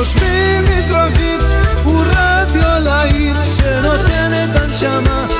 נושמים מזרחית הוא רדיו להיט שנותן את הנשמה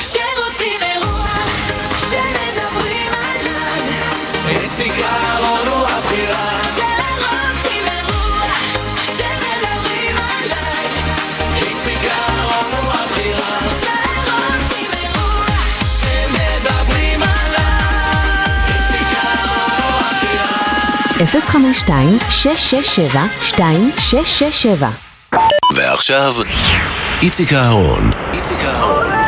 052-667-2667 ועכשיו, איציק אהרון. איציק אהרון.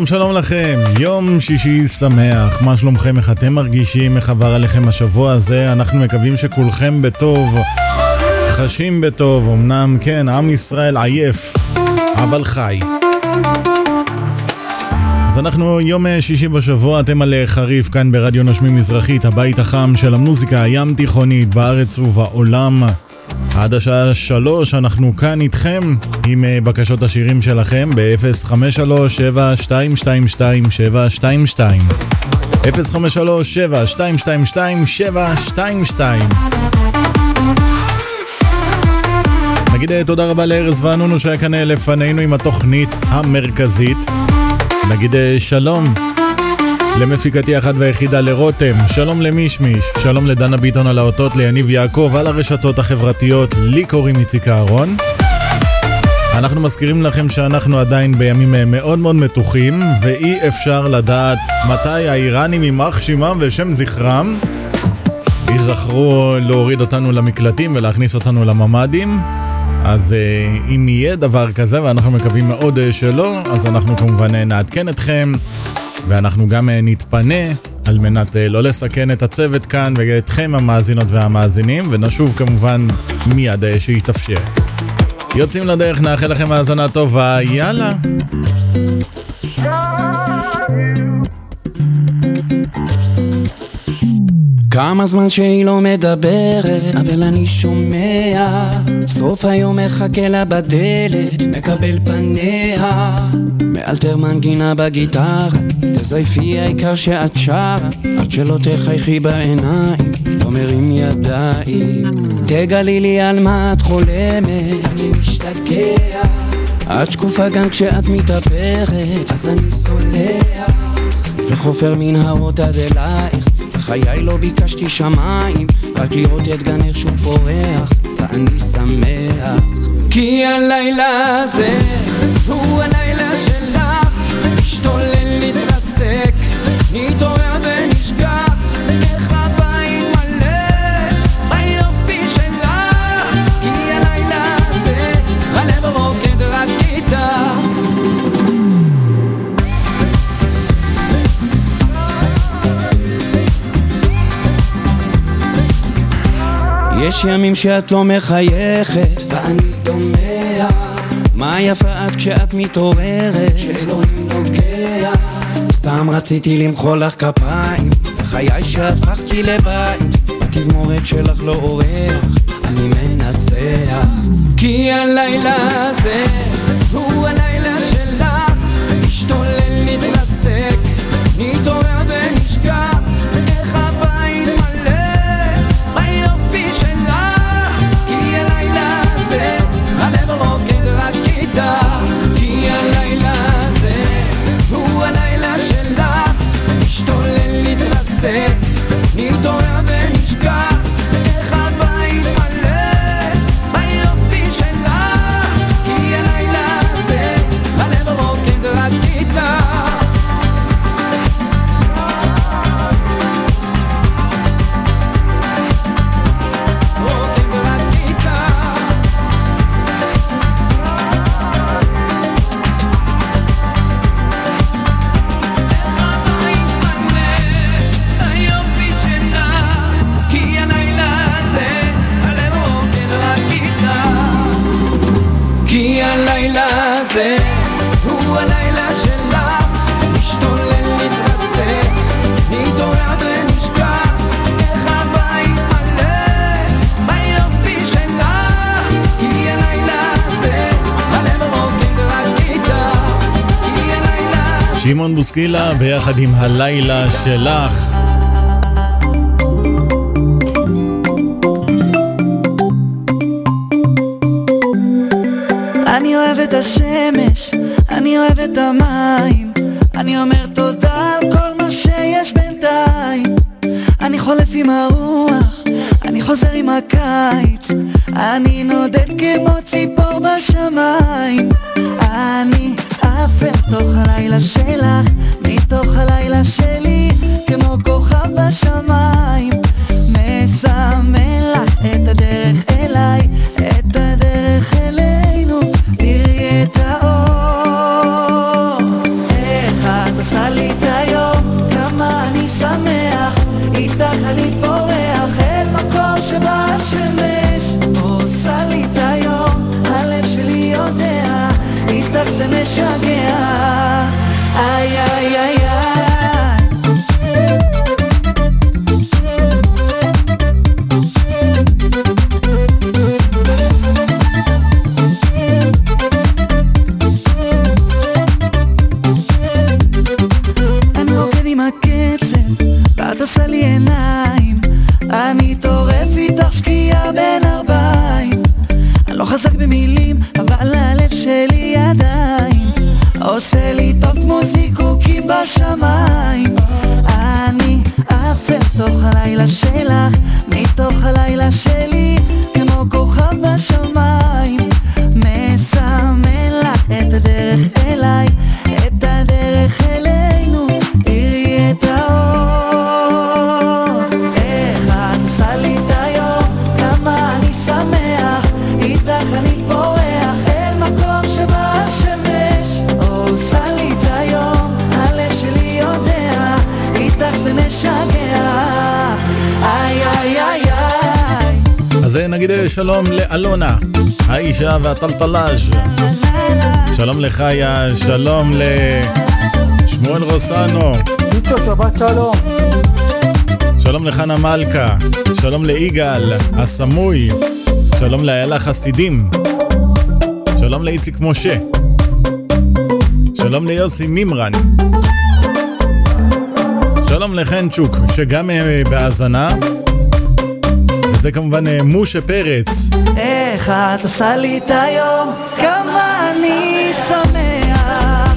שלום שלום לכם, יום שישי שמח, מה שלומכם, איך אתם מרגישים, איך עבר עליכם השבוע הזה, אנחנו מקווים שכולכם בטוב, חשים בטוב, אמנם כן, עם ישראל עייף, אבל חי. אז אנחנו יום שישי בשבוע, אתם על חריף כאן ברדיו נושמים מזרחית, הבית החם של המוזיקה הים תיכונית בארץ ובעולם. עד השעה שלוש אנחנו כאן איתכם עם אה, בקשות השירים שלכם ב-053-7222-722 053-7222-722 נגיד אה, תודה רבה לארז וענונו שהיה כאן אה, לפנינו עם התוכנית המרכזית. נגיד שלום למפיקתי אחת והיחידה לרותם, שלום למישמיש, שלום לדנה ביטון על האותות, ליניב יעקב על הרשתות החברתיות, לי קוראים איציק אהרון. אנחנו מזכירים לכם שאנחנו עדיין בימים אה, מאוד מאוד מתוחים, ואי אפשר לדעת מתי האיראנים יימח שמם ושם זכרם ייזכרו להוריד אותנו למקלטים ולהכניס אותנו לממ"דים. אז אה, אם יהיה דבר כזה, ואנחנו מקווים מאוד אה, שלא, אז אנחנו כמובן נעדכן אתכם, ואנחנו גם אה, נתפנה על מנת אה, לא לסכן את הצוות כאן ואתכם המאזינות והמאזינים, ונשוב כמובן מיד אה, שיתאפשר. יוצאים לדרך, נאחל לכם האזנה טובה, יאללה. כמה זמן שהיא לא מדברת, אבל אני שומע סוף היום מחכה לה בדלת, מקבל פניה מאלתר מנגינה בגיטרה, תזייפי העיקר שאת שרה עד שלא תחייכי בעיניים, לא מרים ידיים. תגלי לי על מה את חולמת, אני משתגע. את שקופה גם כשאת מתאפרת, אז אני סולח. וחופר מנהרות עד אלייך בחיי לא ביקשתי שמיים רק לראות את גנך שוב פורח ואני שמח כי הלילה הזה הוא הלילה שלך. משתולל להתרסק נתעורר ונשכח. איך הבית מלא ביופי שלך כי הלילה הזה הלב רוקד רק איתך יש ימים שאת לא מחייכת ואני דומע. מה יפה את כשאת מתעוררת? שאלוהים נוגע. סתם רציתי למחוא לך כפיים. בחיי שהפכתי לבית. התזמורת שלך לא אורח אני מנצח. כי הלילה הזה הוא הלילה שלך. משתולל להתרסק נתעורר שמעון בוסקילה ביחד עם הלילה שלך. עם הקצב, ואת עושה לי עיניים. אני טורף איתך שקיעה בין ארבעים. אני לא חזק במילים, אבל הלב שלי עדיין. עושה לי טוב כמו זיקוקים בשמיים. אני עף לתוך הלילה שלך, מתוך הלילה שלי שלום לאלונה, האישה והטלטלאז'. שלום לחיה, שלום לשמואל רוסנו. שבת שלום. שלום לחנה מלכה, שלום ליגאל, הסמוי, שלום לאיילה חסידים, שלום לאיציק משה, שלום ליוסי מימרן, שלום לחנצ'וק, שגם אה, בהאזנה, וזה כמובן אה, משה פרץ. איך את עושה לי את היום, כמה אני שמח.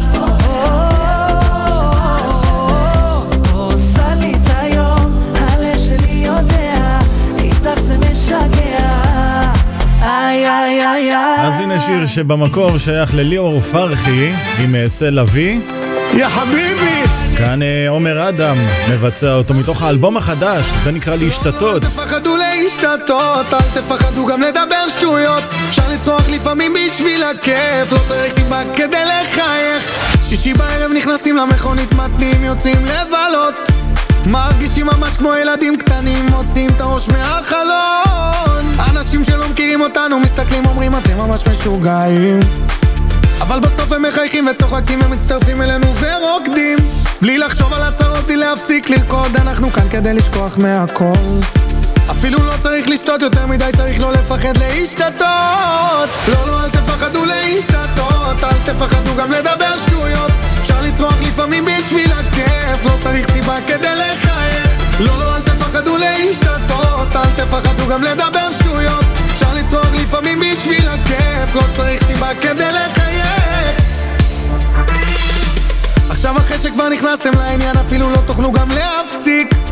זה. אז הנה שיר שבמקור שייך לליאור פרחי עם אה, סל אבי. יא חביבי! כאן אה, עומר אדם מבצע אותו מתוך האלבום החדש, זה נקרא להשתתות. להשתתות, אל תפחדו גם לדבר שטויות. אפשר לצרוח לפעמים בשביל הכיף לא צריך סיבה כדי לחייך. שישי בערב נכנסים למכונית מתנים יוצאים לבלות. מרגישים ממש כמו ילדים קטנים מוציאים את הראש מהחלון. אנשים שלא מכירים אותנו מסתכלים אומרים אתם ממש משוגעים. אבל בסוף הם מחייכים וצוחקים ומצטרפים אלינו ורוקדים. בלי לחשוב על הצהרות, בלי להפסיק לרקוד אנחנו כאן כדי לשכוח מהכל אפילו לא צריך לשתות יותר מדי, צריך לא לפחד להשתתות. לא, לא, אל תפחדו להשתתות, אל תפחדו גם לדבר שטויות. אפשר לצרוח לפעמים בשביל הכיף, לא צריך סיבה כדי לחייך. לא, לא, אל תפחדו להשתתות, אל תפחדו גם לדבר שטויות. אפשר לצרוח לפעמים בשביל הכיף, לא צריך סיבה כדי לחייך. עכשיו אחרי שכבר נכנסתם לעניין אפילו לא תוכלו גם להפסיק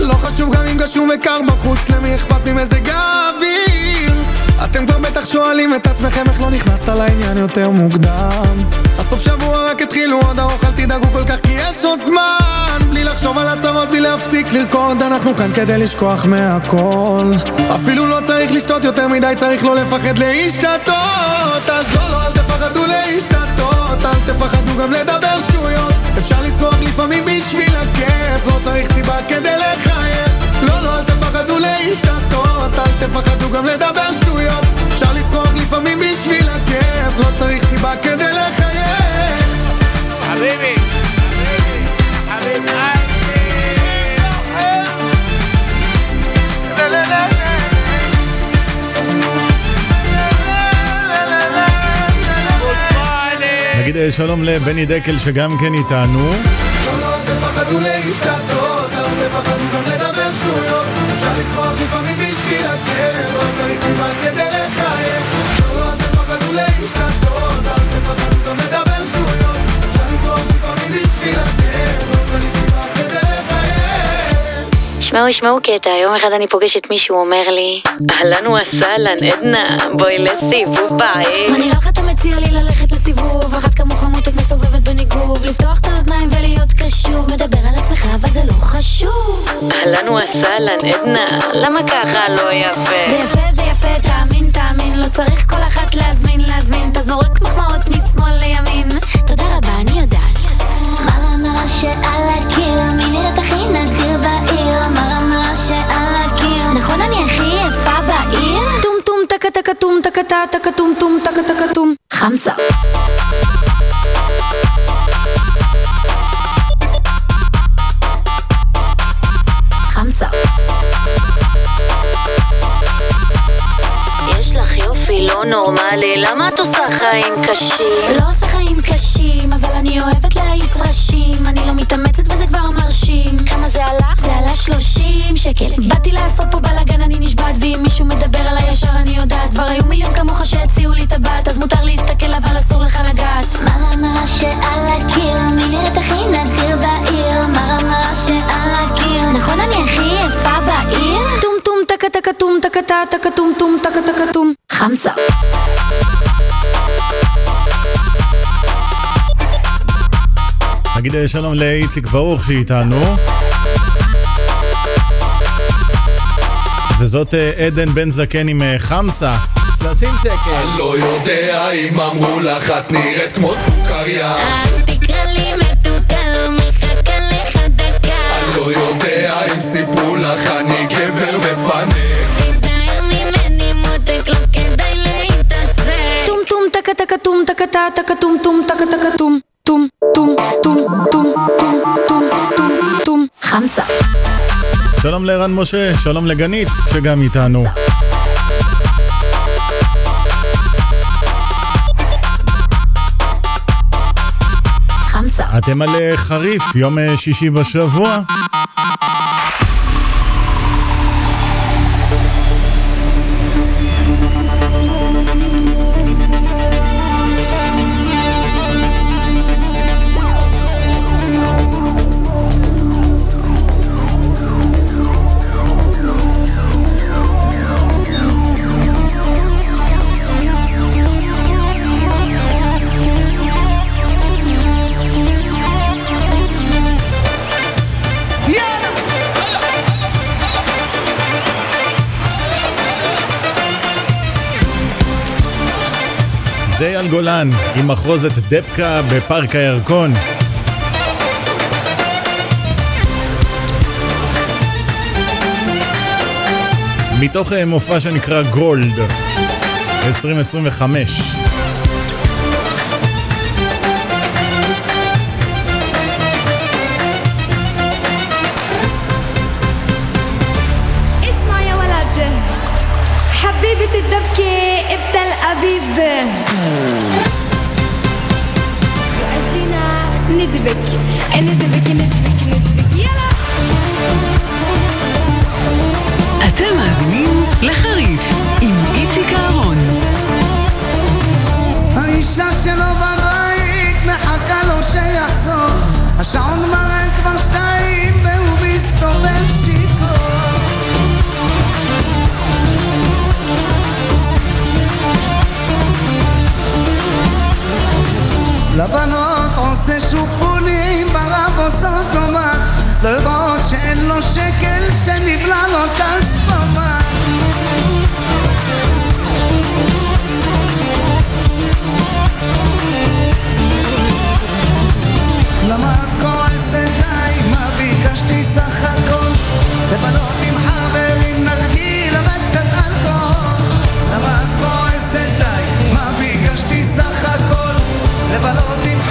לא חשוב גם אם גשום וקר בחוץ, למי אכפת ממזג האוויר? אתם כבר בטח שואלים את עצמכם איך לא נכנסת לעניין יותר מוקדם. הסוף שבוע רק התחילו, עוד ארוך אל תדאגו כל כך כי יש עוד זמן. בלי לחשוב על הצהרות, בלי להפסיק לרקוד אנחנו כאן כדי לשכוח מהכל. אפילו לא צריך לשתות יותר מדי, צריך לא לפחד להשתתות. אז לא, לא, אל תפחדו להשתתות אל תפחדו גם לדבר שטויות. אפשר לצרוח לפעמים הכיף לא צריך סיבה כדי לחייך. לא, לא, אל תפחדו להשתתות אל תפחדו גם לדבר שטויות. אפשר לצרוח לפעמים בשביל הכיף לא צריך סיבה כדי לחייך. חביבי, חביבי, נגיד אה, שלום לבני דקל שגם כן איתנו. תפחדו להשתתות, אל תפחדו גם לדבר שטויות. אפשר לצחוק לפעמים בשביל הכיף, לא צריך סיבה כדי לחייך. לא תפחדו להשתתות, אל תפחדו גם לדבר שטויות. אפשר לצחוק לפעמים בשביל הכיף, לא צריך סיבה כדי לחייך. שמעו, ישמעו קטע, יום אחד אני פוגשת מישהו, אומר לי אהלן וסהלן, עדנה, בואי לסיבוב ביי מה נראה לך אתה מציע לי ללכת לסיבוב? אחת כמוך מותק מסובבת בניגוב לפתוח את האוזניים ולהיות קשוב. מדבר על עצמך אבל זה לא חשוב. אהלן וסהלן, עדנה, למה ככה? לא זה יפה? יפה זה יפה תאמין תאמין. לא צריך כל אחת להזמין להזמין. אתה זורק מחמאות משמאל לימין. תודה רבה אני יודעת. מרה מרה שעל הקיר מי נראית הכי נדיר בעיר. מרה מרה שעל הקיר. נכון אני הכי יפה בעיר? טום טום טקה טקה טום טקה טקה טום טום טקה טקה טום. חמסה לא נורמלי, למה את עושה חיים קשים? לא עושה חיים קשים, אבל אני אוהבת להעיף ראשים. אני לא מתאמצת וזה כבר מרשים. כמה זה עלה? זה עלה 30 שקל. באתי לעשות פה בלאגן, אני נשבעת ואם מישהו מדבר עליי ישר אני יודעת. כבר היו מיליון כמוך שהציעו לי טבעת אז מותר להסתכל אבל אסור לך לגעת. מרה מרה שעל הקיר מי נראית הכי נדיר בעיר. מרה מרה שעל הקיר. נכון אני הכי יפה בעיר? טום טום טקה טקה טום טקה טקה טום טום טקה טקה טום חמסה נגיד אה, שלום לאיציק ברוך שאיתנו. וזאת אה, עדן בן זקן עם אה, חמסה. 30 שקל. לא יודע אם אמרו לך את נראית כמו סוכריה אל תקרא לי מתוקה, מחכה לך דקה לא יודע אם סיפרו לך אני גבר מפנק טקה טום טקה טה טקה טום טום טקה טקה טום טום טום טום טום טום טום טום טום חמסה שלום לערן משה, שלום לגנית שגם איתנו. חמסה אתם על אה, חריף, יום אה, שישי בשבוע. גולן עם מחרוזת דבקה בפארק הירקון. מתוך אה, מופע שנקרא גולד 2025 אתם מאזינים לחריף עם איציק אהרון. האישה שלו בבית מחכה לו שיחזור. השעון מראה כבר שתיים והוא מסתובב שיכור. לבנות עושה שופונים טובה לראות שאין לו שקל שנבלע לו כספומה למה את כועסת די? מה ביקשתי סך הכל? לבלות עם חברים נרגילה וקצת אלכוהול למה את כועסת די? מה ביקשתי סך הכל? שמתי ג'ין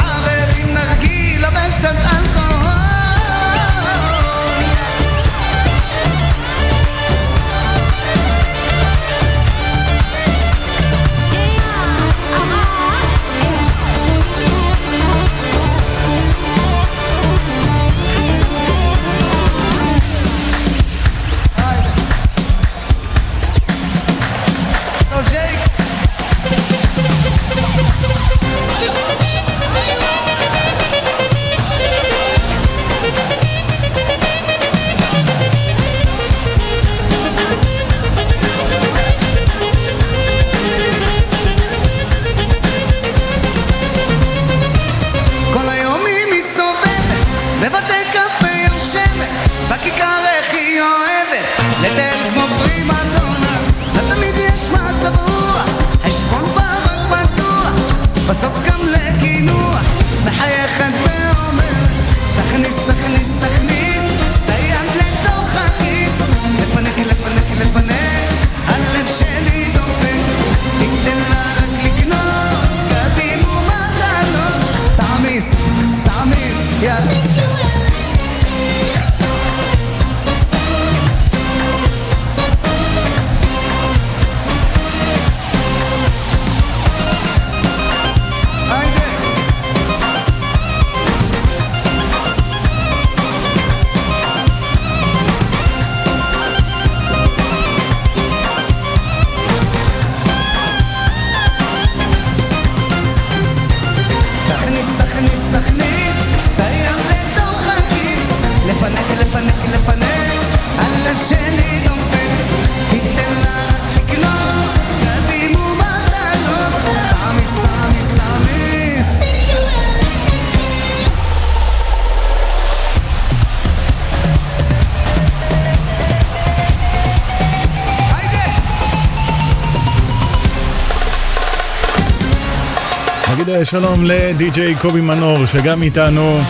שלום לדי-ג'יי קובי מנור שגם איתנו.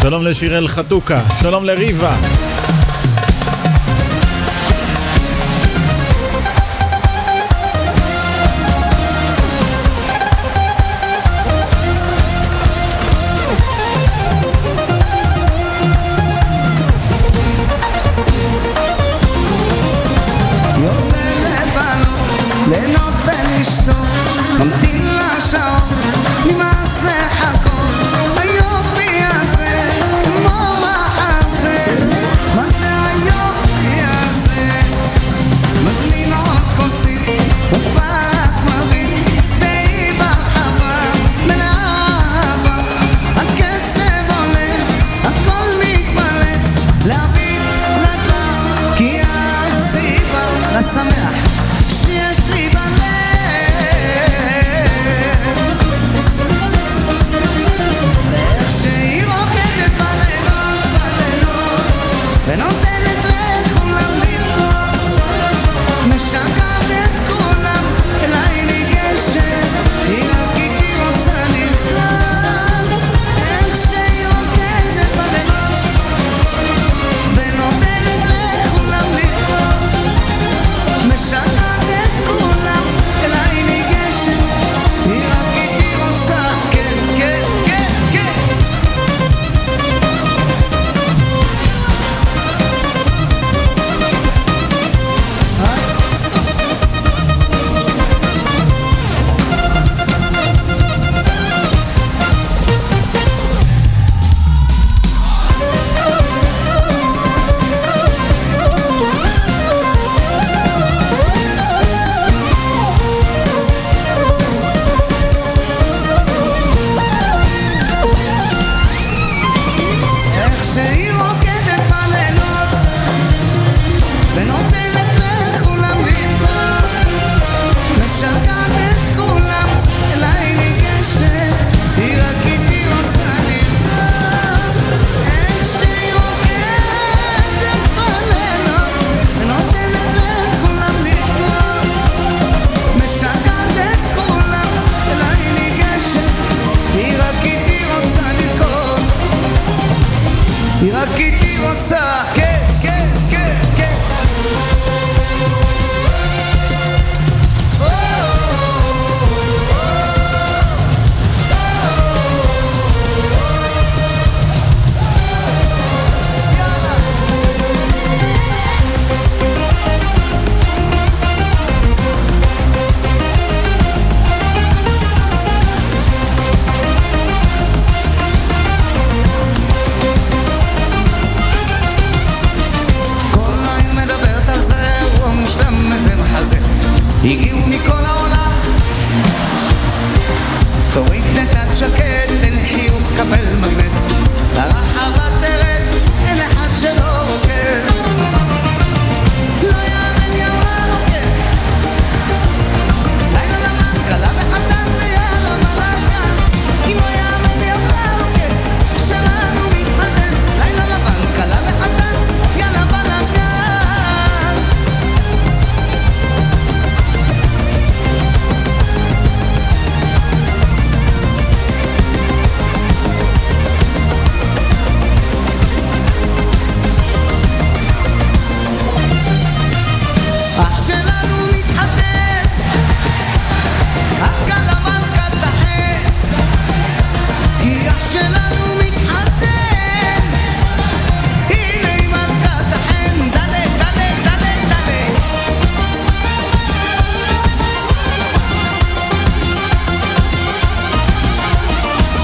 שלום לשיראל חתוקה, שלום לריבה.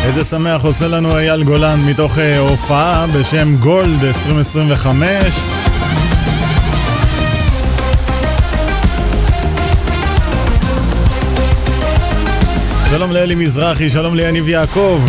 איזה שמח עושה לנו אייל גולן מתוך אה, הופעה בשם גולד 2025 שלום לאלי מזרחי, שלום ליניב יעקב.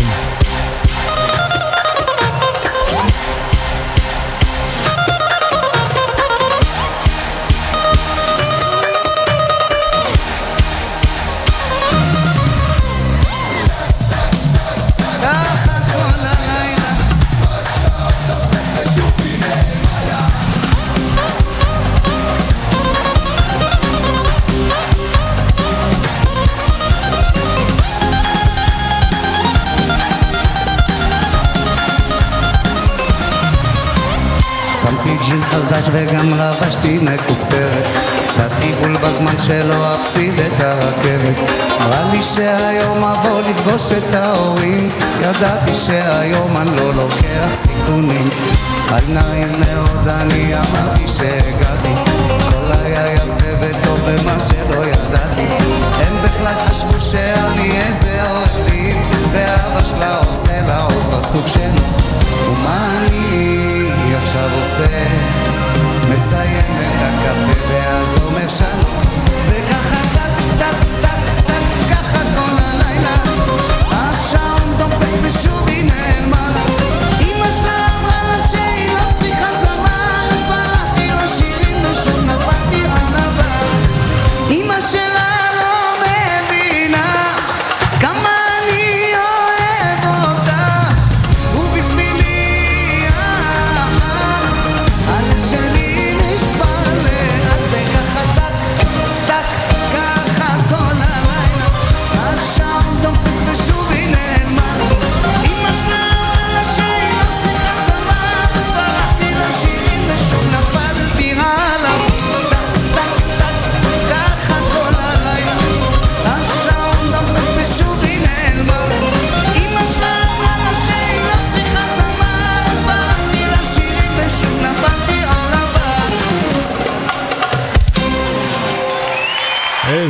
חסדש וגם לבשתי מכופתרת. קצת עיבול בזמן שלא אפסיד את הרכבת. אמרה לי שהיום אבוא לפגוש את ההורים. ידעתי שהיום אני לא לוקח סיכונים. על נעים מאוד אני אמרתי שהגעתי. הכל היה יפה וטוב במה שלא ידעתי. הם בכלל חשבו שאני איזה עורך דין ואבא שלה עושה לה עוד פרצוף שלו. ומה אני עכשיו עושה? מסיים את הקפה ואז אומר שלום וככה טק טק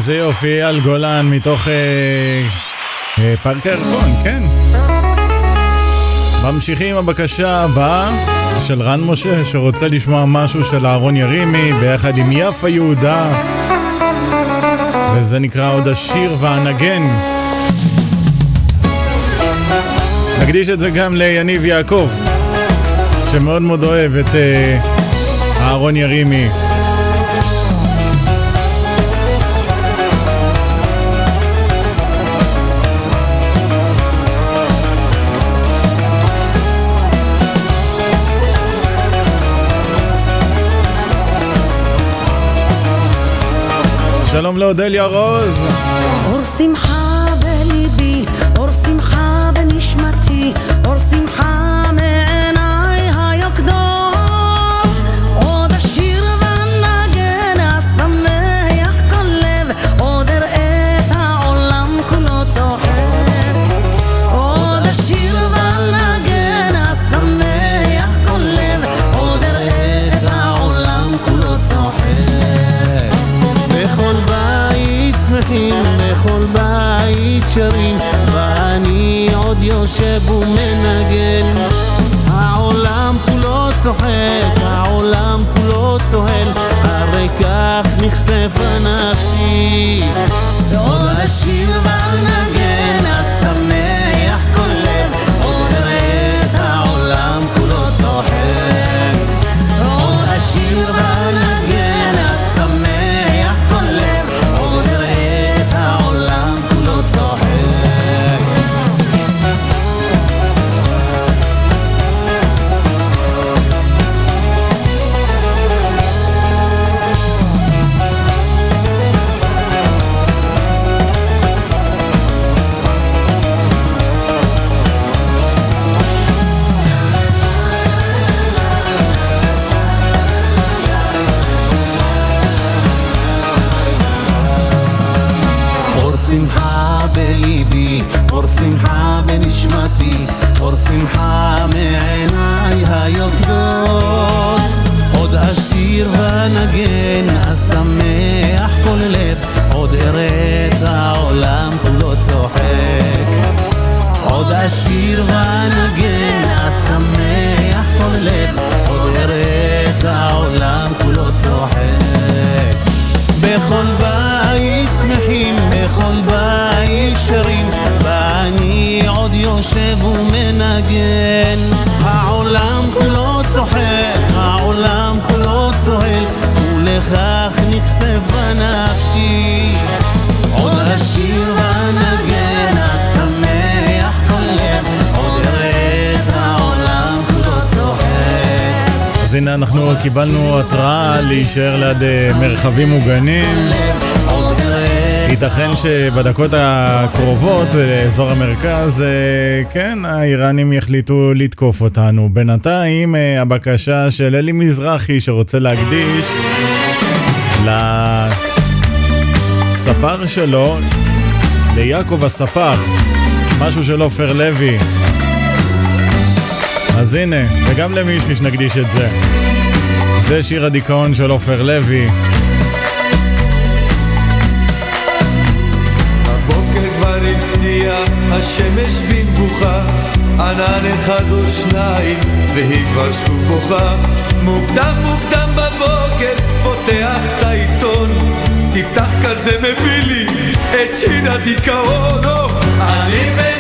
איזה יופי, אייל גולן מתוך אה, אה, פארק הירקון, כן. ממשיכים הבקשה הבאה של רן משה, שרוצה לשמוע משהו של אהרון ירימי ביחד עם יפה יהודה, וזה נקרא עוד השיר והנגן. נקדיש את זה גם ליניב יעקב, שמאוד מאוד אוהב את אה, אהרון ירימי. שלום לאודליה רוז. אור שמחה יושב ומנגן. העולם כולו צוחק, העולם כולו צוהל, הרי כך נכספה נפשי. ועוד אשיר ואנגן, קיבלנו התראה להישאר ליד אה, מרחבים מוגנים. ייתכן שבדקות הקרובות לאזור המרכז, אה, כן, האיראנים יחליטו לתקוף אותנו. בינתיים, אה, הבקשה של אלי מזרחי שרוצה להקדיש לספר שלו, ליעקב הספר, משהו של עופר לוי. אז הנה, וגם למישמיש נקדיש את זה. זה שיר הדיכאון של עופר לוי. הבוקר כבר הפציע, השמש בנבוכה, ענן אחד או שניים, והיא כבר שוב בוכה. מוקדם מוקדם בבוקר, פותח את העיתון, ספתח כזה מביא לי את שין הדיכאון. או, אני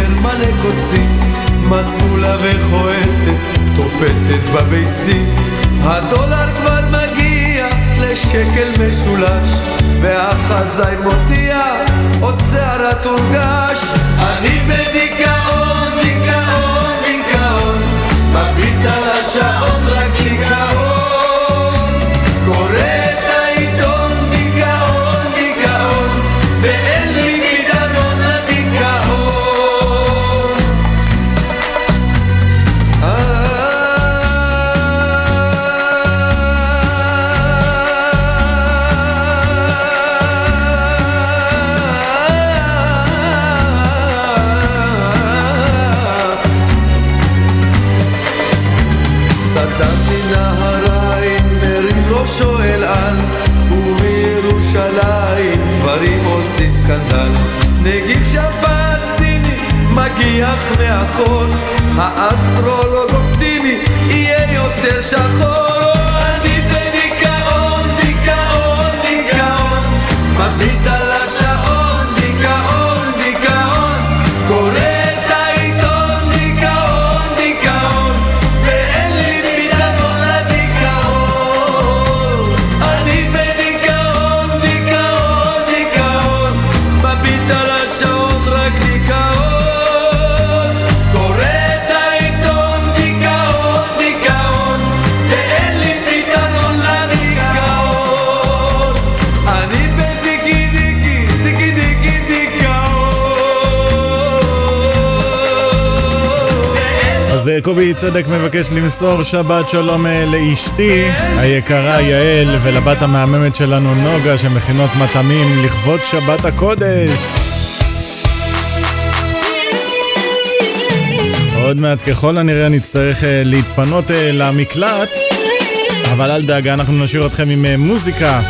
זר מלא קוצים, מסלולה וכועסת, תופסת בביצים. הדולר כבר מגיע לשקל משולש, והחזאי מודיע, עוד שערה תורגש. אני בדיכאון, דיכאון, דיכאון, מביט על השעון סקנדל. נגיף שפעת סיני מגיח מאחור. האסטרולוג אופטימי יהיה יותר שחור. אני בדיכאון, דיכאון, דיכאון. מביט קובי צדק מבקש למסור שבת שלום אה, לאשתי היקרה יעל ולבת המהממת שלנו נוגה שמכינות מטעמים לכבוד שבת הקודש. עוד מעט ככל הנראה נצטרך אה, להתפנות אה, למקלט, אבל אל דאגה, אנחנו נשאיר אתכם עם מוזיקה.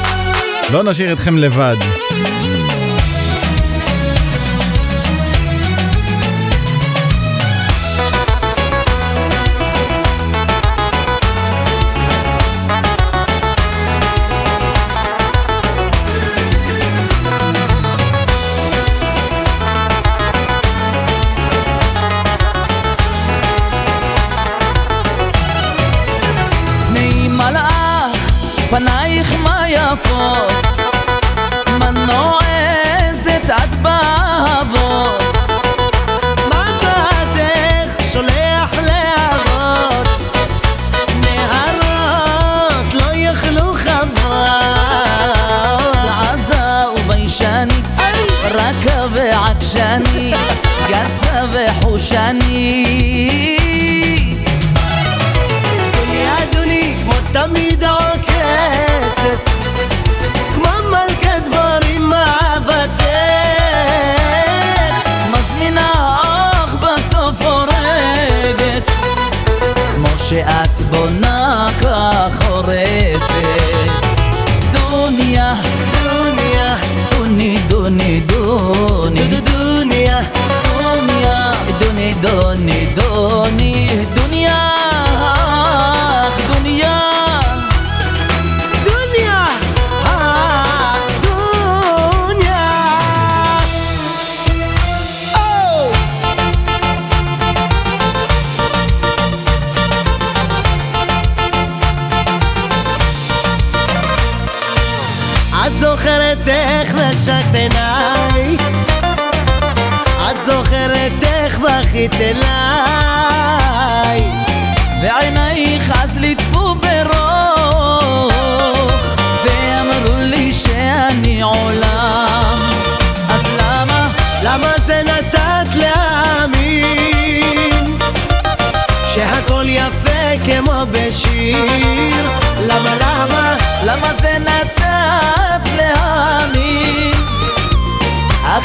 לא נשאיר אתכם לבד.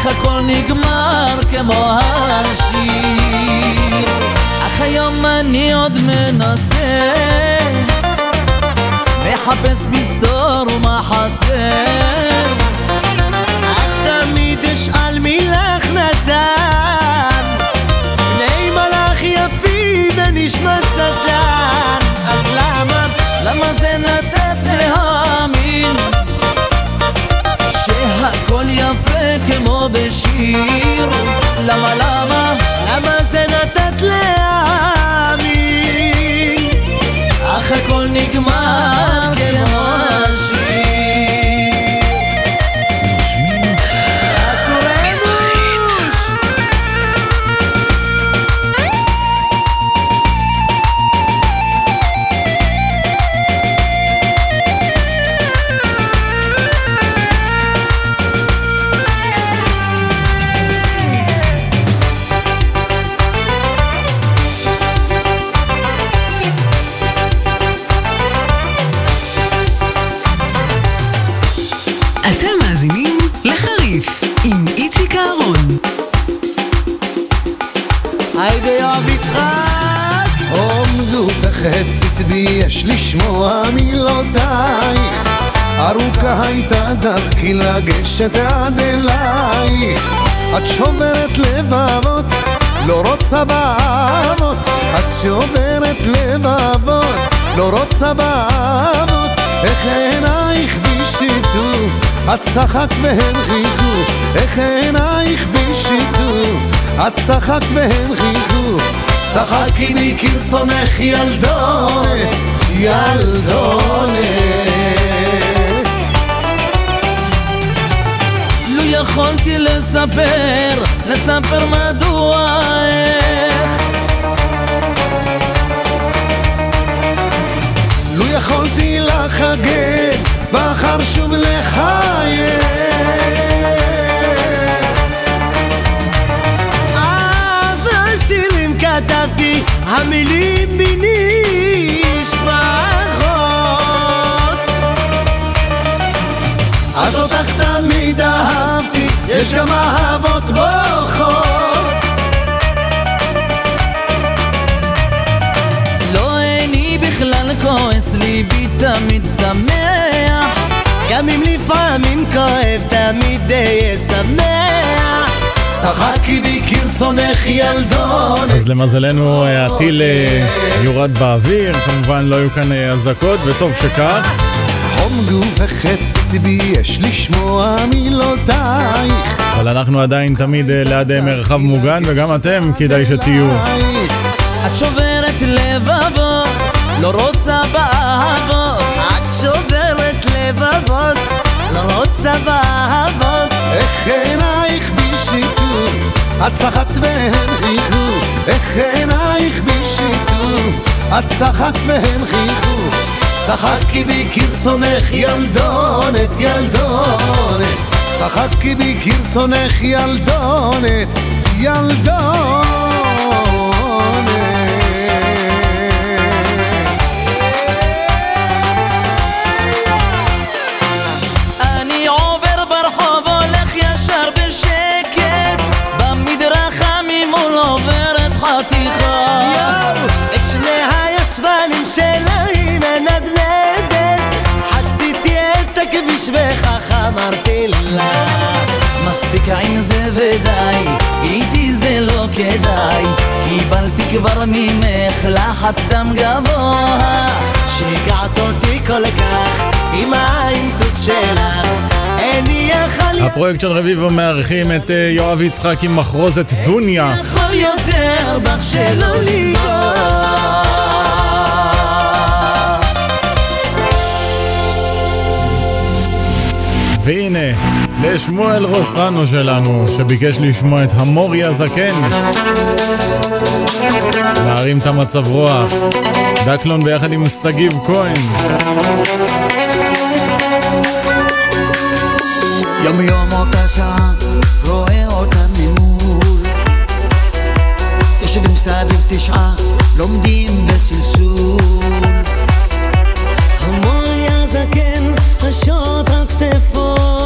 אך הכל נגמר כמו השיר. אך היום אני עוד מנסה. מחפש מסדור ומה חסר אך תמיד אשאל מי לך נתן בני מלאך יפים ונשמע שטן אז למה למה זה נתת כמו בשיר. למה למה למה זה נתת להאמין אך הכל נגמר כמו השיר דרכי לגשת עד אלייך את שוברת לבבות, לא רוצה באהבות את שוברת לבבות, לא רוצה באהבות איך עינייך בי את צחקת והם חיכו. איך עינייך בי את צחקת והם חיכו. צחקי בי כרצונך ילדונת, ילדונת יכולתי לספר, לספר מדוע איך. לו יכולתי לחגג, בחר שוב לחייך. אהבה שירים כתבתי, המילים בי נשפחות אז אותך תמיד אהבתי, יש גם אהבות בוכות לא איני בכלל כועס, ליבי תמיד שמח. גם אם לפעמים כואב, תמיד אהיה שמח. צחקי בי כרצונך ילדונת אז למזלנו אה, הטיל אה, יורד באוויר, כמובן לא היו כאן אה, אזעקות, וטוב שכך. עומדו וחצת בי יש לשמוע מילותייך. אבל אנחנו עדיין תמיד אה, ליד אה, מרחב מוגן, וגם אתם כדאי שתהיו. את שוברת לבבות, לא רוצה באהבות את שוברת לבבות, לא רוצה באהבות איך עינייך בי שיתוף את צחקת והם חייכו איך עינייך בי שיתוף את צחקת והם חייכו צחקי בי כרצונך ילדונת ילדונת. צחקי בי כרצונך ילדונת ילדונת מספיק עם זה ודי, איתי זה לא כדאי. קיבלתי כבר ממך לחץ דם גבוה. שיגעת אותי כל כך עם האינטוס שלך. הפרויקט של רביבו מארחים את אה, יואב יצחק עם מחרוזת דוניה. יכול יותר בך שלא ליגוע והנה, לשמואל רוסנו שלנו, שביקש לשמוע את המורי הזקן. להרים את המצב רוח. דקלון ביחד עם שגיב כהן. יום יום אותה שעה, רואה אותה ממול. יושבים סביב תשעה, לומדים בסלסול. המורי הזקן, השוט על כתפו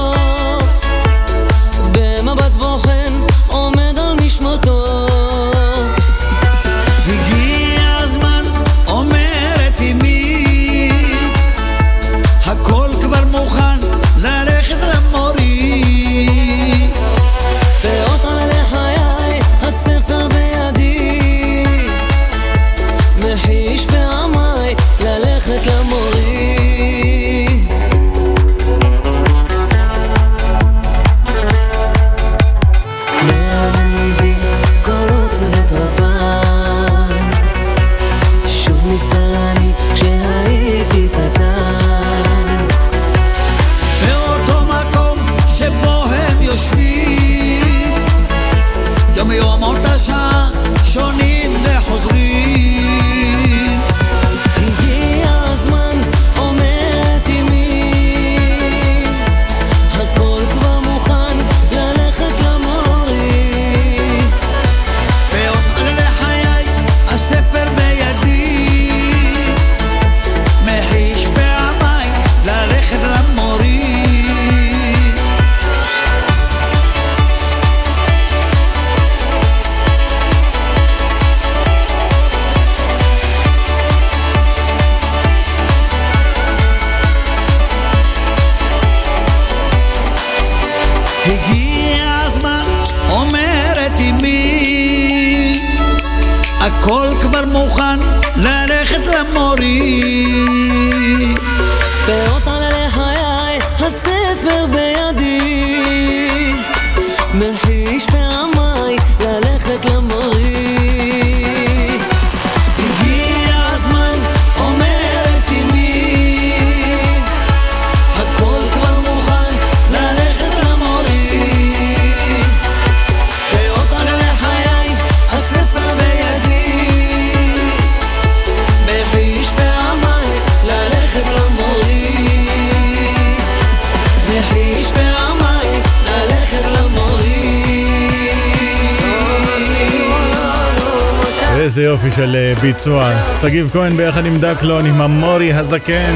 איזה יופי של אה, ביצוע. שגיב כהן ביחד עם דקלון, עם המורי הזקן.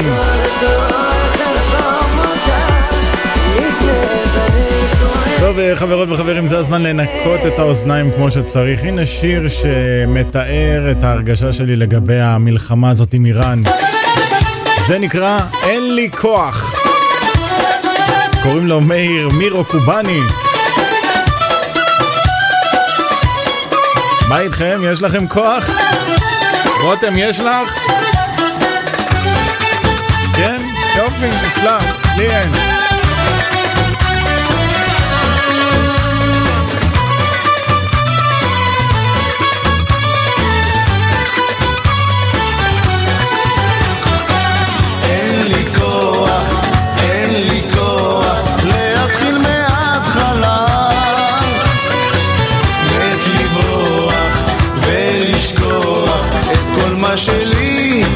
טוב, אה, חברות וחברים, זה הזמן לנקות את האוזניים כמו שצריך. הנה שיר שמתאר את ההרגשה שלי לגבי המלחמה הזאת עם איראן. זה נקרא אין לי כוח. קוראים לו מאיר מירו קובאני. מה איתכם? יש לכם כוח? רותם, יש לך? כן? יופי, נפלא. לי אין.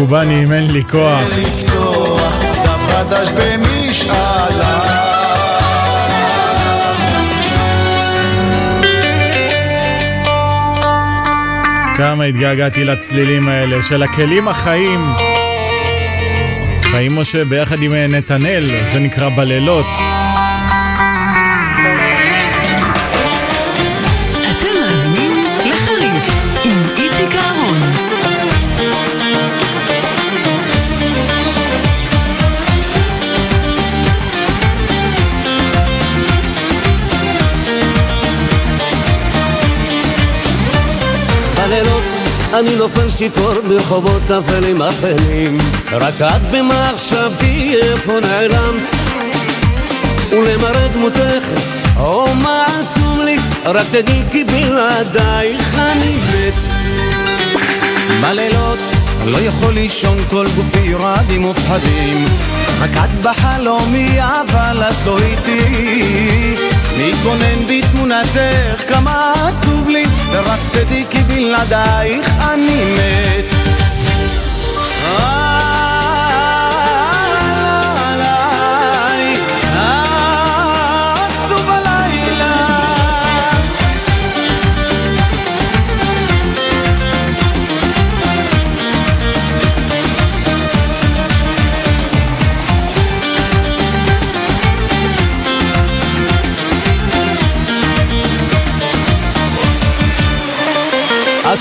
קובאני אם אין לי כוח. לפתוח דף חדש במשאלה כמה התגעגעתי לצלילים האלה של הכלים החיים. חיים משה ביחד עם נתנאל, זה נקרא בלילות. אני נופל שיכור ברחובות אפלים אפלים. רק את במחשבתי איפה נעלמת? ולמראה דמותך או מה עצוב לי? רק תדעי כי בלעדייך אני מת. בלילות לא יכול לישון כל גופי רעדים ופחדים. רק את בחלומי אבל את לא איתי מתבונן בתמונתך כמה עצוב לי ורק תדעי כי בלעדייך אני מת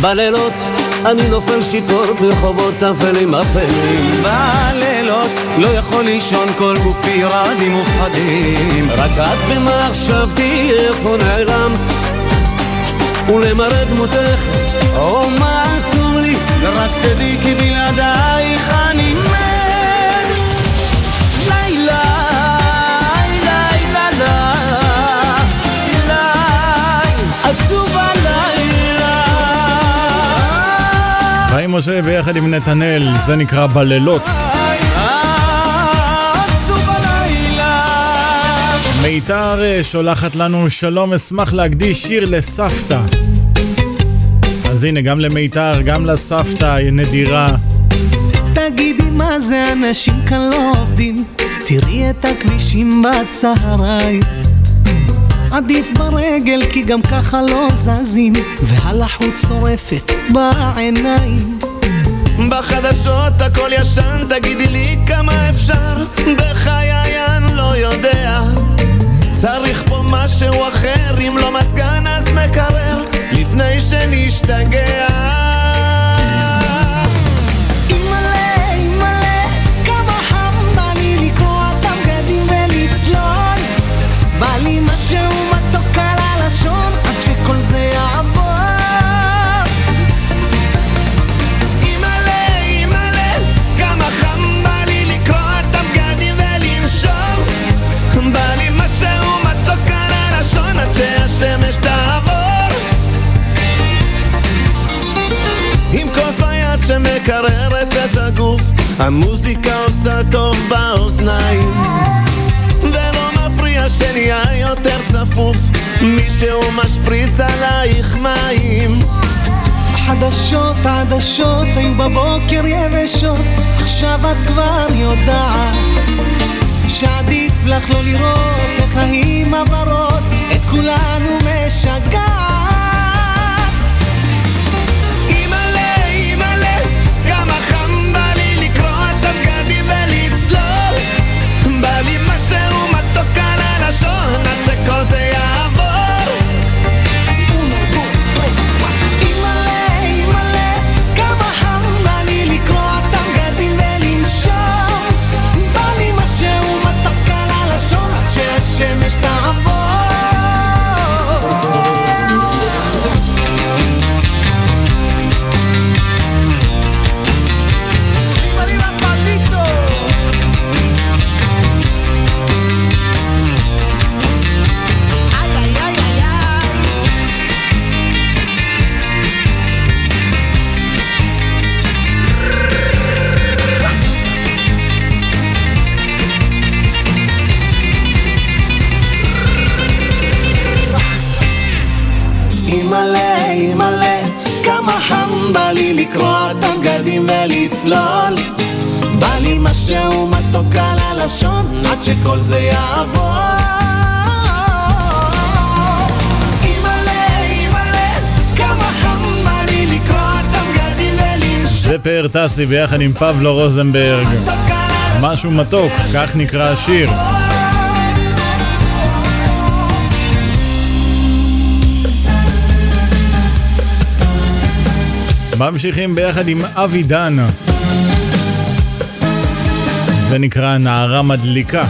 בלילות אני נופל שיכור ברחובות אפלים אפלים. בלילות לא יכול לישון כל גופי רעדים ופחדים רק את במחשבתי איפה נעלמת? ולמראה דמותך או מה עצוב לי? ורק תדעי כי בלעדייך אני מת חיים משה ביחד עם נתנאל, זה נקרא בלילות. מיתר אה, שולחת לנו שלום, אשמח להקדיש שיר לסבתא. אז הנה, גם למיתר, גם לסבתא, נדירה. תגידי מה זה אנשים כאן לא עובדים תראי את הכבישים בצהריים עדיף ברגל כי גם ככה לא זזים והלחות שורפת בעיניים בחדשות הכל ישן, תגידי לי כמה אפשר. בחיי אני לא יודע. צריך פה משהו אחר, אם לא מזגן אז מקרר. לפני שנשתגע המוזיקה עושה טוב באוזניים. ולא מפריע שנהיה יותר צפוף מישהו משפריץ עלייך מים. חדשות, עדשות, היו בבוקר יבשות, עכשיו את כבר יודעת. שעדיף לך לא לראות איך ההיא מברות את כולנו משגעת על הלשון עד שכל לי לקרוע את הבגדים ולצלול בא לי משהו מתוק על הלשון עד שכל זה יעבור זה פאר טסי ביחד עם פבלו רוזנברג. משהו מתוק, כך נקרא השיר. ממשיכים ביחד עם אבי דן. זה נקרא נערה מדליקה.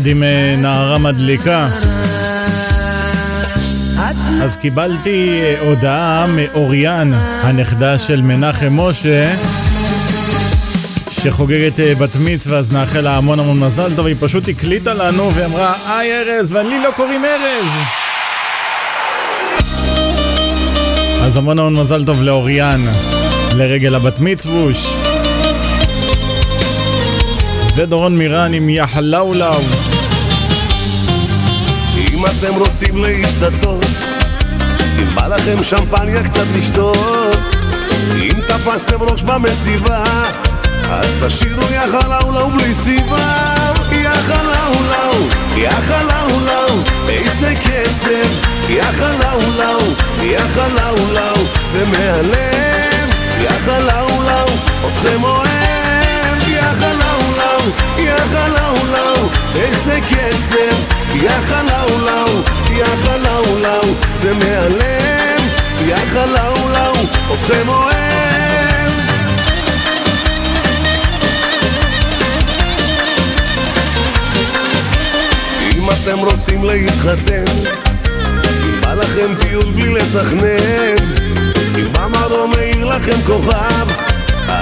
ביחד עם אה, נערה מדליקה. אז קיבלתי אה, הודעה מאוריאן, הנכדה של מנחם משה, שחוגגת אה, בת מצווה, אז נאחל לה המון המון מזל טוב. היא פשוט הקליטה לנו ואמרה, היי ארז, ואני לא קוראים ארז. אז המון המון מזל טוב לאוריאן, לרגל הבת מצווש. זה דורון מירן עם יחלאולאו. אם אתם רוצים להשתתות, אם בא לכם שמפניה קצת לשתות, אם תפסתם ראש במסיבה, אז תשאירו יא חלאולאו בלי סיבה. יא חלאולאו, יא חלאולאו, איזה קצב, יא חלאולאו, יא חלאולאו, זה מהלב, יא חלאולאו, אתכם אוהב, יא חלאולאו, יא חלאולאו, איזה קצב, יא חלאולאו, יא חלאולאו, זה מהלב, יא חלאולאו, אתכם אוהב. אם אתם רוצים להתחתן, אם בא לכם טיול בלי לתכנן, אם במרום מאיר לכם כוכב,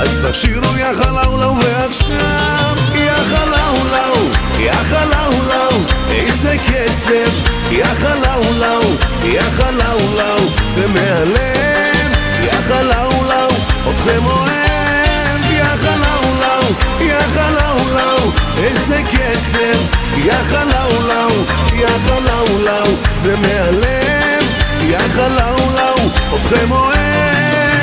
אז תשאירו יא חלאולאו ועכשיו, יא חלאולאו, יא חלאולאו, איזה קצב, יא חלאולאו, יא חלאולאו, זה מהלב, יא חלאולאו, אתכם אוהב, יא חלאולאו, יא חלאולאו, איזה קצב, יא חלאולאו, יא חלאולאו, זה מהלב, יא חלאולאו, אתכם אוהב.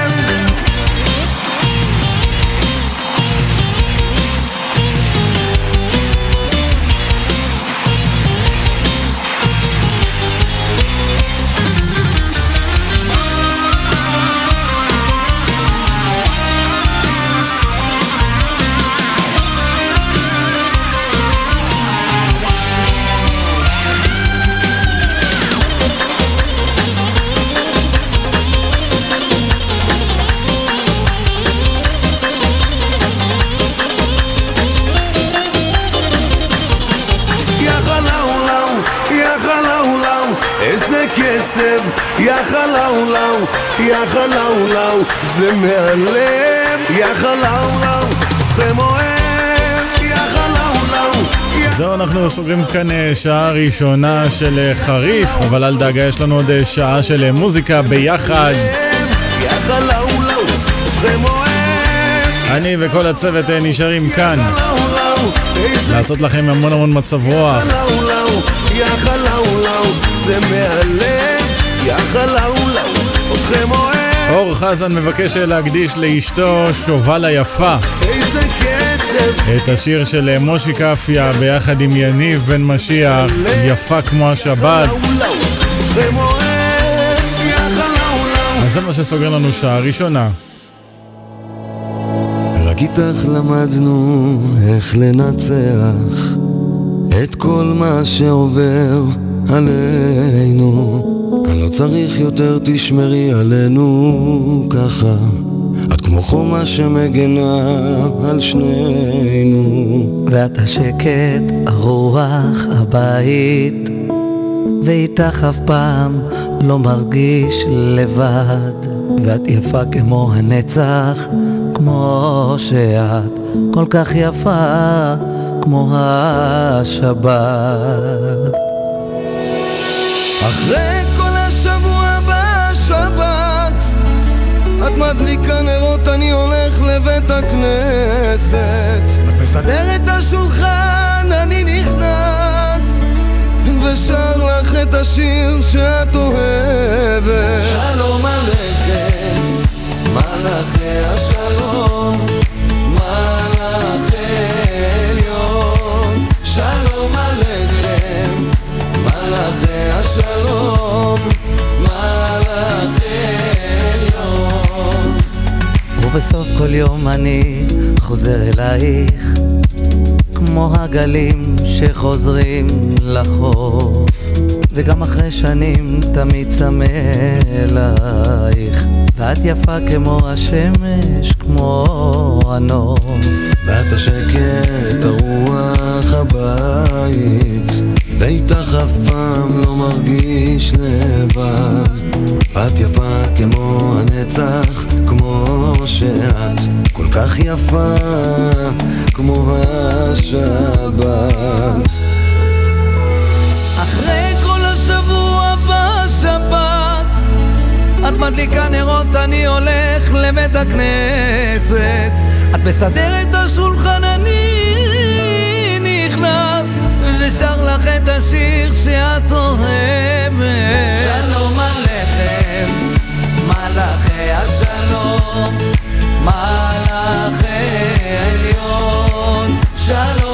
קצב, יא חלאולאו, יא חלאולאו, זה מהלב, יא חלאולאו, אתכם אוהב, יא חלאולאו, זהו, אנחנו סוגרים כאן אה, שעה ראשונה של אה, חריף, אבל אל דאגה, יש לנו עוד אה, שעה של מוזיקה ביחד. יא חלאולאו, אני וכל הצוות נשארים כאן, לעשות לכם המון המון מצב רוח. יא חלאולאו, זה מהלב, אור חזן מבקש להקדיש לאשתו שובל היפה את השיר של מושי קפיה ביחד עם יניב בן משיח, יפה כמו השבת. אז זה מה שסוגר לנו שעה ראשונה. רק איתך למדנו איך לנצח את כל מה שעובר עלינו. צריך יותר תשמרי עלינו ככה. את כמו חומה שמגנה על שנינו. ואת השקט, הרוח, הבית, ואיתך אף פעם לא מרגיש לבד. ואת יפה כמו הנצח, כמו שאת כל כך יפה, כמו השבת. אחרי לבית הכנסת. את מסדרת את השולחן, אני נכנס ושר לך את השיר שאת אוהבת. שלום עליכם, מלאכי השלום, ובסוף כל יום אני חוזר אלייך, כמו הגלים שחוזרים לחוף. וגם אחרי שנים תמיד צמא אלייך. ואת יפה כמו השמש, כמו הנוף. ואת השקט, הרוח הבית. ואיתך אף פעם לא מרגיש לבד. ואת יפה כמו הנצח, כמו שאת כל כך יפה כמו השבת. אחרי כל השבוע בשבת את מדליקה נרות, אני הולך לבית הכנסת. את מסדרת את השולחן, אני נכנס ושר לך את השיר שאת אוהבת. שלום עליכם, מלאכי עליון. שלום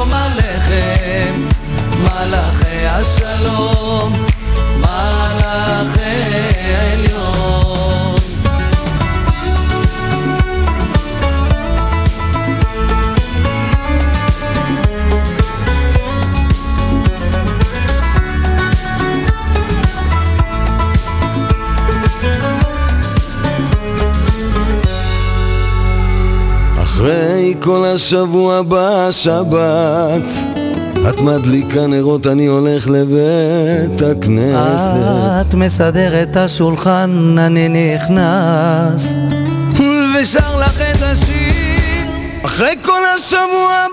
כל השבוע בשבת. את מדליקה נרות, אני הולך לבית הכנסת. את מסדרת את השולחן, אני נכנס. ושר לך את השיר. אחרי כל השבוע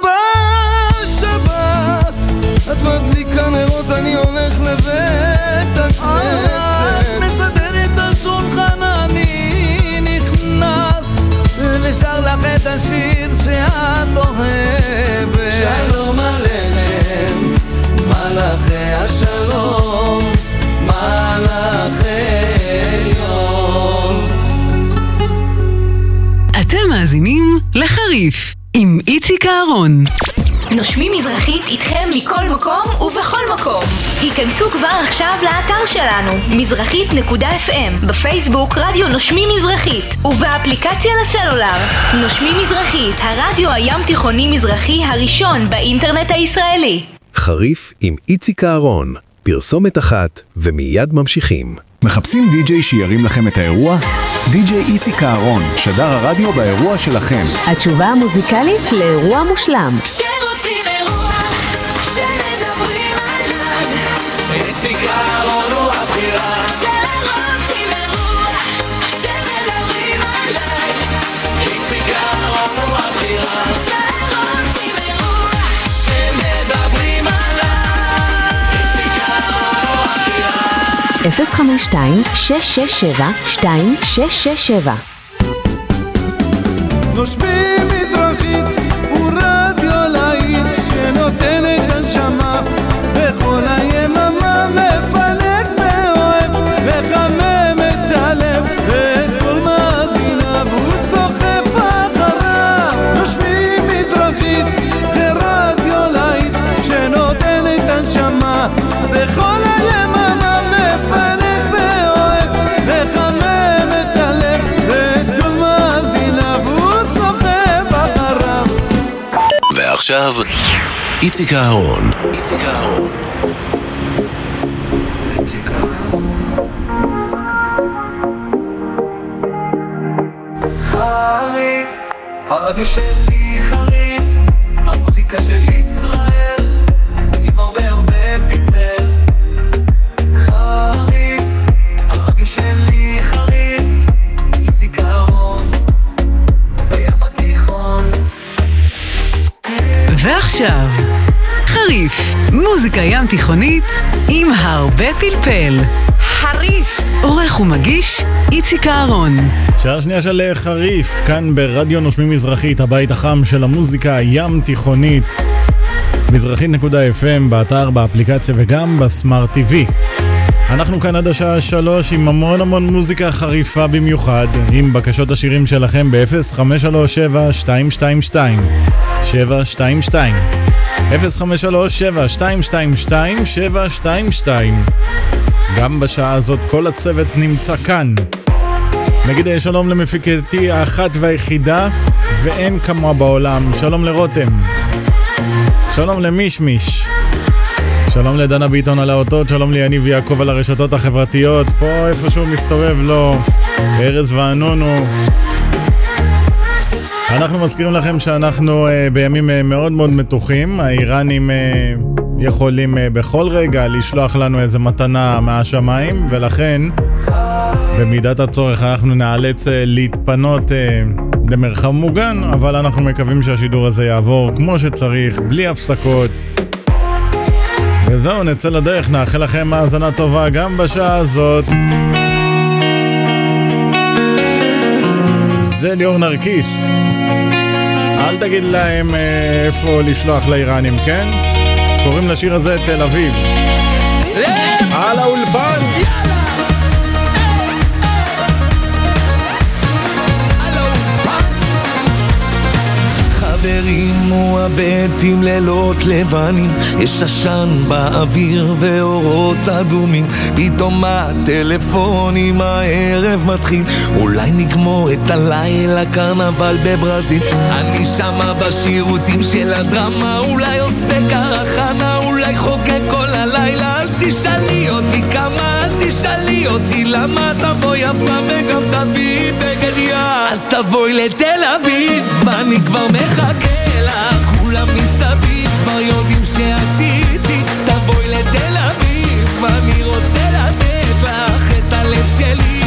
בשבת את מדליקה נרות, אני הולך לבית את הכנסת. מסדרת את השולחן, אני נכנס. ושר לך את השיר שאת אוהבת שלום עליכם, מלאכי השלום, מלאכי עליון אתם מאזינים לחריף עם איציק אהרון. נושמים מזרחית איתכם מכל מקום ובכל מקום. היכנסו כבר עכשיו לאתר שלנו, מזרחית.fm, בפייסבוק רדיו נושמים מזרחית, ובאפליקציה לסלולר. נושמים מזרחית, הרדיו הים תיכוני מזרחי הראשון באינטרנט הישראלי. חריף עם איציק אהרון, פרסומת אחת ומיד ממשיכים. מחפשים די-ג'יי שירים לכם את האירוע? די-ג'יי איציק אהרון, שדר הרדיו באירוע שלכם. התשובה המוזיקלית לאירוע מושלם. כשרוצים אירוע, כשמדברים עליו איציק אהרון 052-667-2667 נושמים מזרחית הוא רדיו להיט שנותן את הנשמה בכל היממה מפלג ועכשיו, איציק אהרון. איציק אהרון. חריף, מוזיקה ים תיכונית עם הרבה פלפל. חריף. עורך ומגיש איציק אהרון. שעה שנייה של חריף, כאן ברדיו נושמים מזרחית, הבית החם של המוזיקה הים תיכונית. מזרחית.fm, באתר, באפליקציה וגם בסמארט TV. אנחנו כאן עד השעה שלוש עם המון המון מוזיקה חריפה במיוחד, עם בקשות השירים שלכם ב-0537-222 722 053-7222-722 גם בשעה הזאת כל הצוות נמצא כאן. נגיד שלום למפיקתי האחת והיחידה ואין כמוה בעולם, שלום לרותם. שלום למישמיש. שלום לדנה ביטון על האותות, שלום ליניב יעקב על הרשתות החברתיות. פה איפשהו מסתובב לו ארז וענונו. אנחנו מזכירים לכם שאנחנו uh, בימים uh, מאוד מאוד מתוחים. האיראנים uh, יכולים uh, בכל רגע לשלוח לנו איזה מתנה מהשמיים, ולכן במידת הצורך אנחנו נאלץ uh, להתפנות uh, למרחב מוגן, אבל אנחנו מקווים שהשידור הזה יעבור כמו שצריך, בלי הפסקות. וזהו, נצא לדרך, נאחל לכם האזנה טובה גם בשעה הזאת. זה ליאור נרקיס. אל תגיד להם אה, איפה לשלוח לאיראנים, כן? קוראים לשיר הזה תל אביב. על האולפן! חברים מועבטים לילות לבנים, יש עשן באוויר ואורות אדומים, פתאום הטלפונים הערב מתחיל, אולי נגמור את הלילה קרנבל בברזיל. אני שמה בשירותים של הדרמה, אולי עושה קרחנה, אולי חוגג כל הלילה, אל תשאלי אותי כמה, אל תשאלי אותי למה תבוא יפה וגם תביאי בגד ים. אז תבואי לתל אביב, ואני כבר מחכה לך, כולם מסביב כבר יודעים שאת איתי, תבואי לתל אביב, אני רוצה לתת לך את הלב שלי,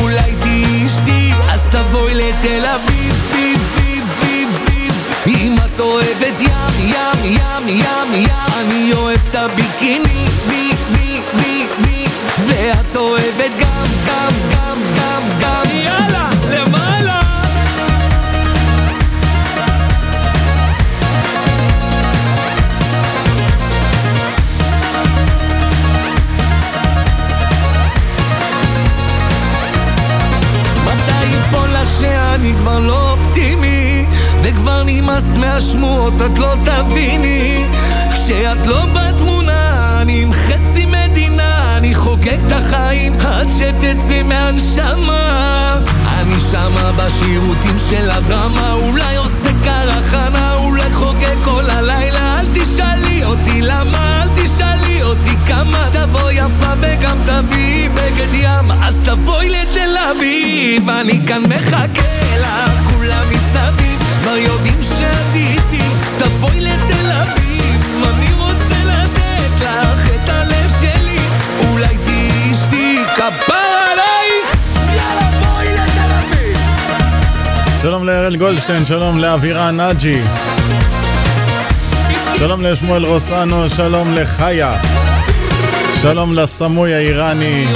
אולי תהיי אשתי, אז תבואי לתל אביב, ביב, ביב, ביב, ביב, אם את אוהבת ים, ים, ים, ים, כבר לא אופטימי וכבר נמאס מהשמועות את לא תביני. כשאת לא בתמונה אני עם חצי מדינה אני חוגג את החיים עד שתצאי מהנשמה. אני שמה בשירותים של הדרמה אולי עושה קרחנה אולי חוגג כל הלילה אל תשאלי אותי למה אל תשאלי אותי כמה תבוא יפה וגם תביאי בגד ים? אז תבואי לתל אביב אני כאן מחכה לך. כולם מסביב כבר יודעים שאת איתי. תבואי לתל אביב אני רוצה לתת לך את הלב שלי. אולי תהיי אשתי כפר עלייך יאללה בואי לתל אביב. שלום להראל גולדשטיין, שלום לאבירן נאג'י. שלום לשמואל רוסנו, שלום לחיה. שלום לסמוי האיראני.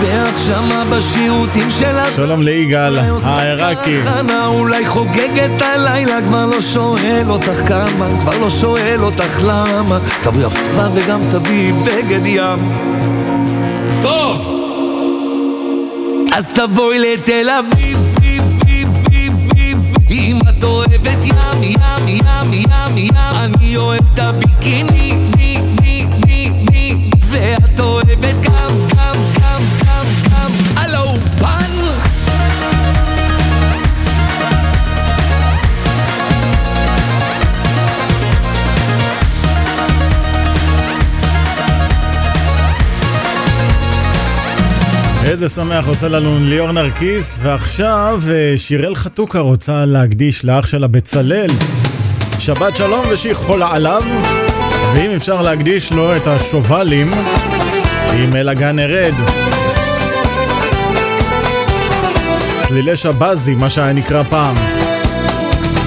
ואת שמה בשירותים של ה... שלום ליגאל העיראקי. אולי חוגג את הלילה כבר לא שואל אותך כמה כבר לא שואל אותך למה תבואי יפה וגם תביאי בגד ים טוב! אז תבואי לתל אביב ים אני אוהב את הביקיני ני, ני, ני, ני ואת אוהבת גם, גם, גם, גם, גם על האופן איזה שמח עושה לנו ליאור נרקיס, ועכשיו אה, שיראל חתוקה רוצה להקדיש לאח שלה בצלאל. שבת שלום ושהיא חולה עליו, ואם אפשר להקדיש לו את השובלים, אם אל הגן ארד. צלילי שבזי, מה שהיה נקרא פעם.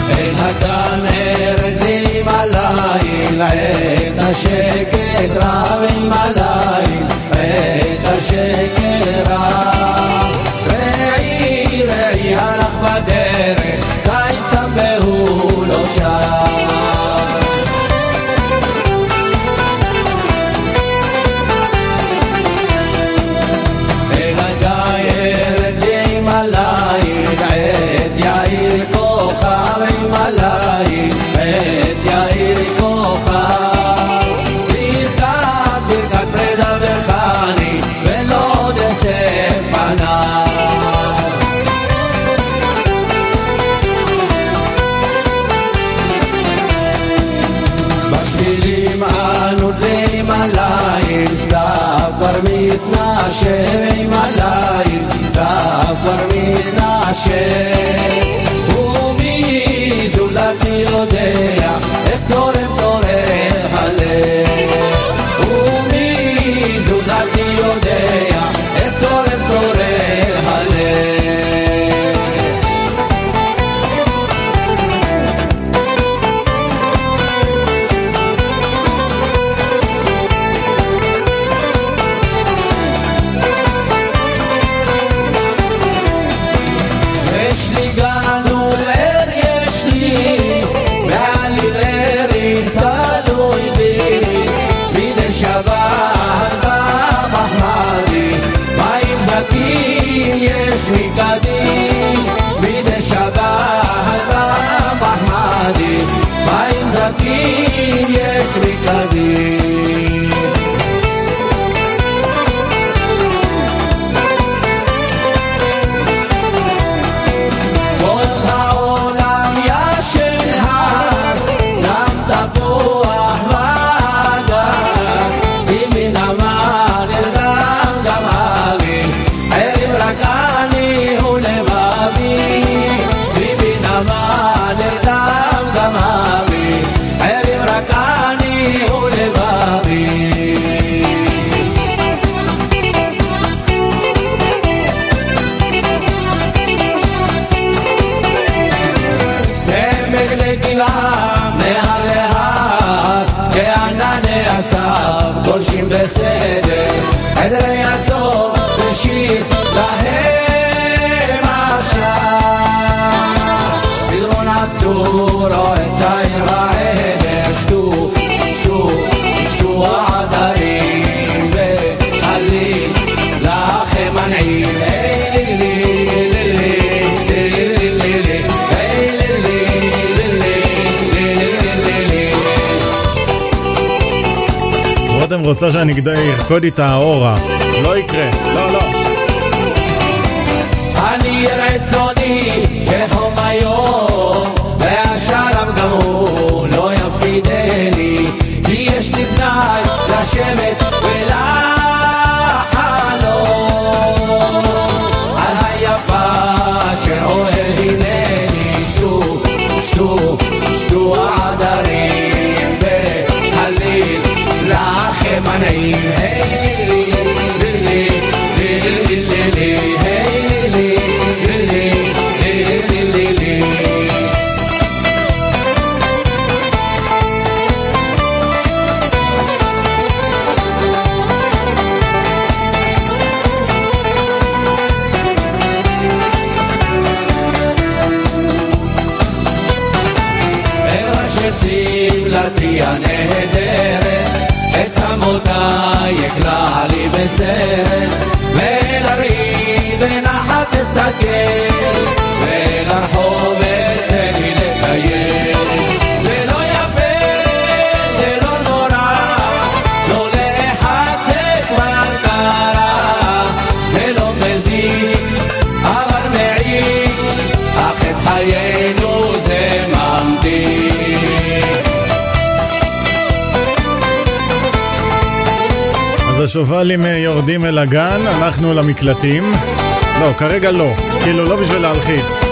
אל הגן ארדים עליי, לעת השקט רב עם עליי, לעת השקט רב. רעי רעי הלך בדרך, כבר מתנשם עם הליל, זהב כבר מתנשם. ומי זולתי יודע איך צורם צורם הלב Bese de קודם רוצה שאני ארקוד איתה אורה. לא יקרה, לא, לא. אני רצוני כחום היום, והשלם גם הוא לא יפקידני, כי יש לי פנאי לשבת להסתכל לא השובלים אה, יורדים אל הגן, אנחנו למקלטים. לא, כרגע לא. כאילו, לא בשביל להלחיץ.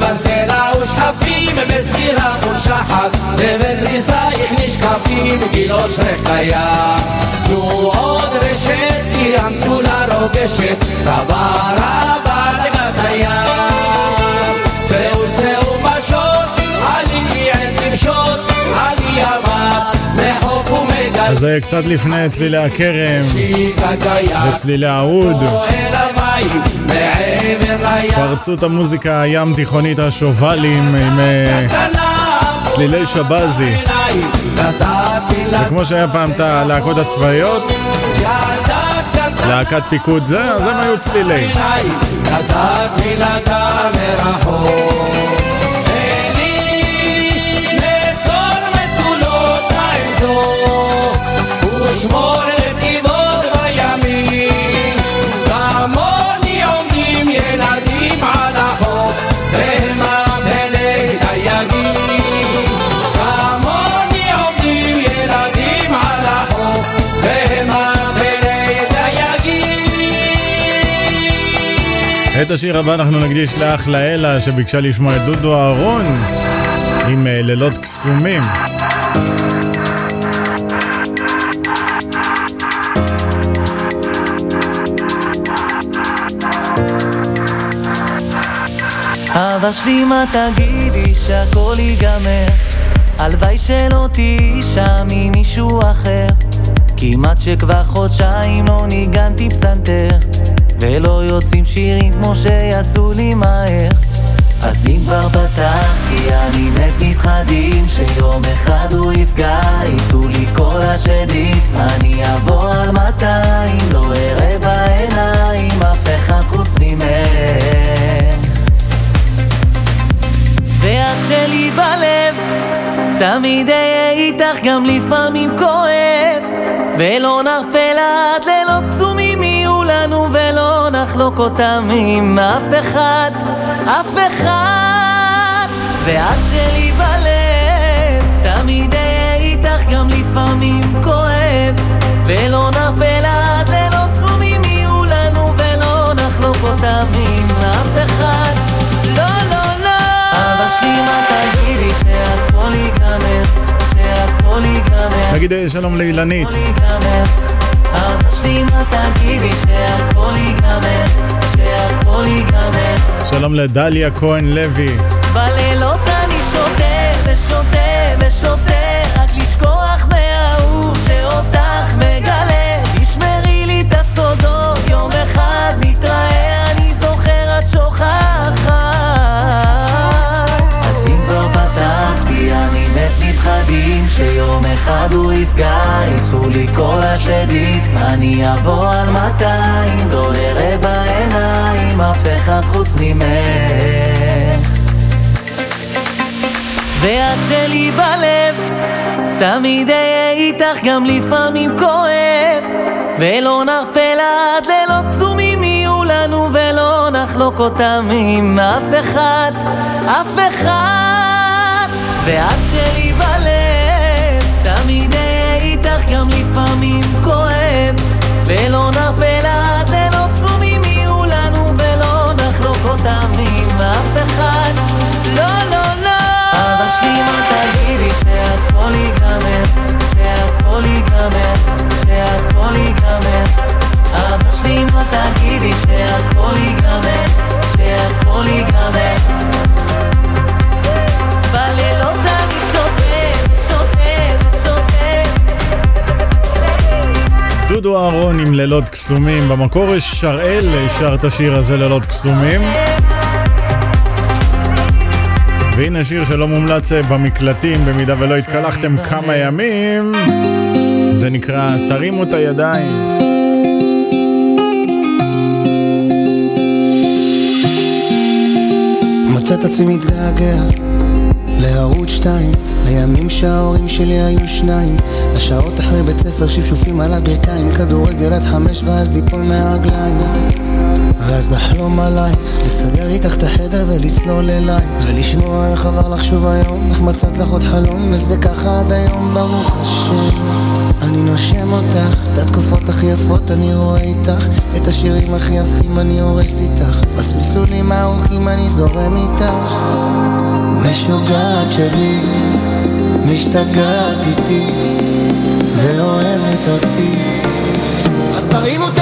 וסלע ושחפים בסירה מול שחת, לבין ריסייך נשקפים גילות רקיה. תנו עוד רשת, כי המצולה רוגשת, רבה רבה לגת הים. צאו צאו משות, עלי עת למשות, עלי ימה, מחוף ומגל. אז קצת לפני צלילי הכרם וצלילי העוד. פרצו את המוזיקה הים תיכונית השובלים עם אה, צלילי שבזי. וכמו שהיה פעם את הלהקות הצבאיות, להקת פיקוד זה, אז הם היו צלילי. את השיר הבא אנחנו נקדיש לאח לאלה שביקשה לשמוע את דודו אהרון עם אה, לילות קסומים. אהבה שלי מה תגידי שהכל ייגמר. הלוואי שלא תהיי שם עם מישהו אחר. כמעט שכבר חודשיים לא ניגנתי פסנתר ולא יוצאים שירים כמו שיצאו לי מהר. אז אם כבר פתחתי אני מת מפחדים שיום אחד הוא יפגע יצאו לי כל השדים. אני אבוא על 200 לא אראה בעיניים אף אחד חוץ ממך. ואת שלי בלב תמיד אהיה איתך גם לפעמים כואב. ולא נרפה לעד לילות קצומים יהיו לנו ולא נחלוק אותם עם אף אחד, אף אחד. ואת שלי בלב תמיד אהיה איתך גם לפעמים כואב. ולא נרפה לעד לילות קצומים יהיו לנו ולא נחלוק אותם עם אף אחד. לא, לא, לא. אבא שלי מה תגידי? שהכל ייגמר שהכל ייגמר. נגיד אה, שלום לאילנית. שלום לדליה כהן לוי. בלילות אני שותה ושותה ושותה רק לשכוח מההוא שאותך אני מת מפחדים שיום אחד הוא יפגע יצאו לי כל השדים אני אבוא על 200 לא אראה בעיניים אף אחד חוץ ממך. ואת שלי בלב תמיד אהיה איתך גם לפעמים כואב. ולא נרפה לעד לילות קצומים יהיו לנו ולא נחלוק אותם עם אף אחד, אף אחד ואת שלי בלב תמיד אהיה איתך גם לפעמים כואב. ולא נרפה לעד לילות קצומים יהיו לנו ולא נחלוק אותם עם אף אחד. לא, לא, לא. אבא שלי מה תגידי? שהכל ייגמר שהכל ייגמר שהכל ייגמר. אבא שלי מה תגידי? שהכל ייגמר שהכל ייגמר דודו אהרון עם לילות קסומים. במקור יש שראל שר את השיר הזה לילות קסומים. והנה שיר שלא מומלץ במקלטים במידה ולא התקלחתם כמה ימים. זה נקרא תרימו את הידיים. מוצא את עצמי מתגעגע לערוץ שתיים, לימים שההורים שלי היו שניים, לשעות אחרי בית ספר שפשופים על הברכיים, כדורגל עד חמש ואז ליפול מהרגליים. ואז לחלום עלייך, לסדר איתך את החדר ולצלול אלייך, ולשמוע איך עבר לך שוב היום, איך מצאת לך עוד חלום, וזה ככה עד היום ברוך השם. אני נושם אותך, את התקופות הכי יפות אני רואה איתך, את השירים הכי יפים אני הורס איתך, בסלסולים הארוכים אני זורם איתך. משוגעת שלי, משתגעת איתי, ואוהבת אותי. אז תרימו את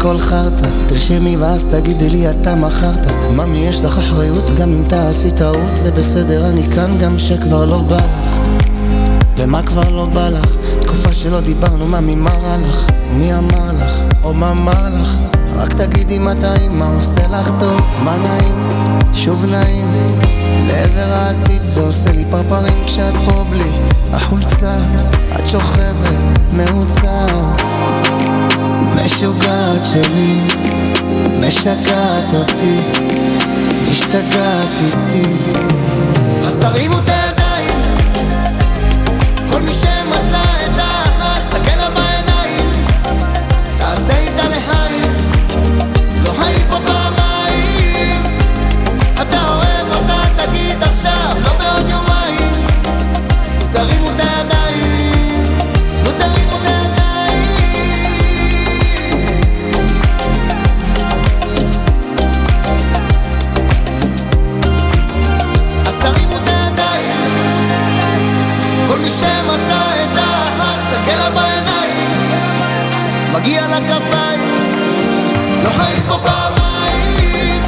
הכל חרטא תרשמי ואז תגידי לי אתה מכרת ממי יש לך אחריות גם אם תעשי טעות זה בסדר אני כאן גם שכבר לא בא לך ומה כבר לא בא לך? תקופה שלא דיברנו ממי מה רע לך? מי אמר לך? או מה אמר לך? רק תגידי מתי מה עושה לך טוב מה נעים? שוב נעים לעבר העתיד זה עושה לי פרפרים כשאת פה בלי החולצה. את שוכבת מרוצה משוגעת שלי משגעת אותי משתגעת איתי. אז תרימו את שמצא את האחת תסתכל לה בעיניים מגיע לה כפיים. לא חיים פה פעמיים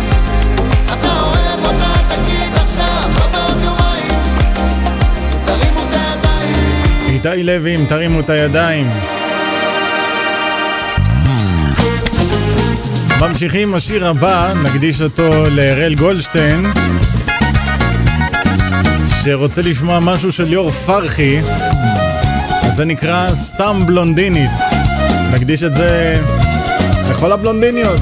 אתה אוהב לא תרימו את הידיים. לוי, אם תרימו את הידיים. ממשיכים, השיר הבא, נקדיש אותו להראל גולדשטיין, שרוצה לשמוע משהו של ליאור פרחי, זה נקרא סתם בלונדינית. נקדיש את זה לכל הבלונדיניות.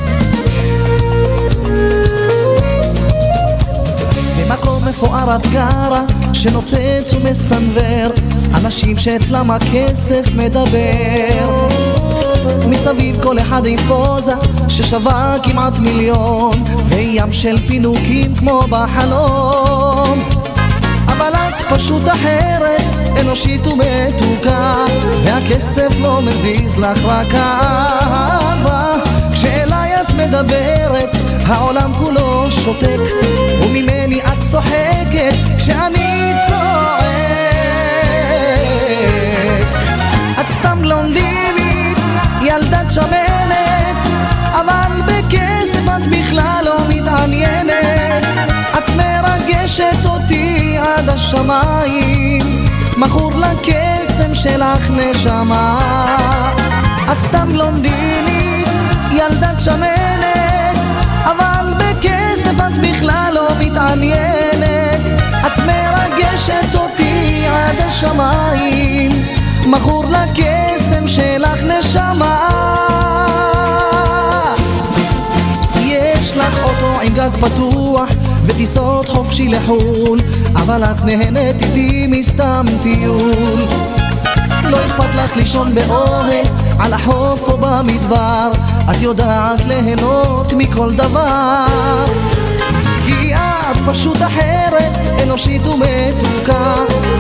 מפואר את גרה, שנוצץ ומסנוור, אנשים שאצלם הכסף מדבר. מסביב כל אחד עם פוזה ששווה כמעט מיליון, וים של פינוקים כמו בחלום. פשוט אחרת, אנושית ומתוקה, והכסף לא מזיז לך רק האהבה. כשאליי את מדברת, העולם כולו שותק, וממני את צוחקת כשאני צועק. את סתם בלונדינית, ילדת שמנת, אבל בכסף את בכלל לא מתעניינת. את מרגשת אותי עד השמיים, מכור לקסם שלך נשמה. את סתם בלונדינית, ילדת שמנת, אבל בכסף את בכלל לא מתעניינת. את מרגשת אותי עד השמיים, מכור לקסם שלך נשמה. לך אוטו עם גג פתוח וטיסות חופשי לחו"ל, אבל את נהנית איתי מסתם טיול. לא אכפת לך לישון באוהל, על החוף או במדבר, את יודעת ליהנות מכל דבר. כי את פשוט אחרת, אנושית ומתוקה,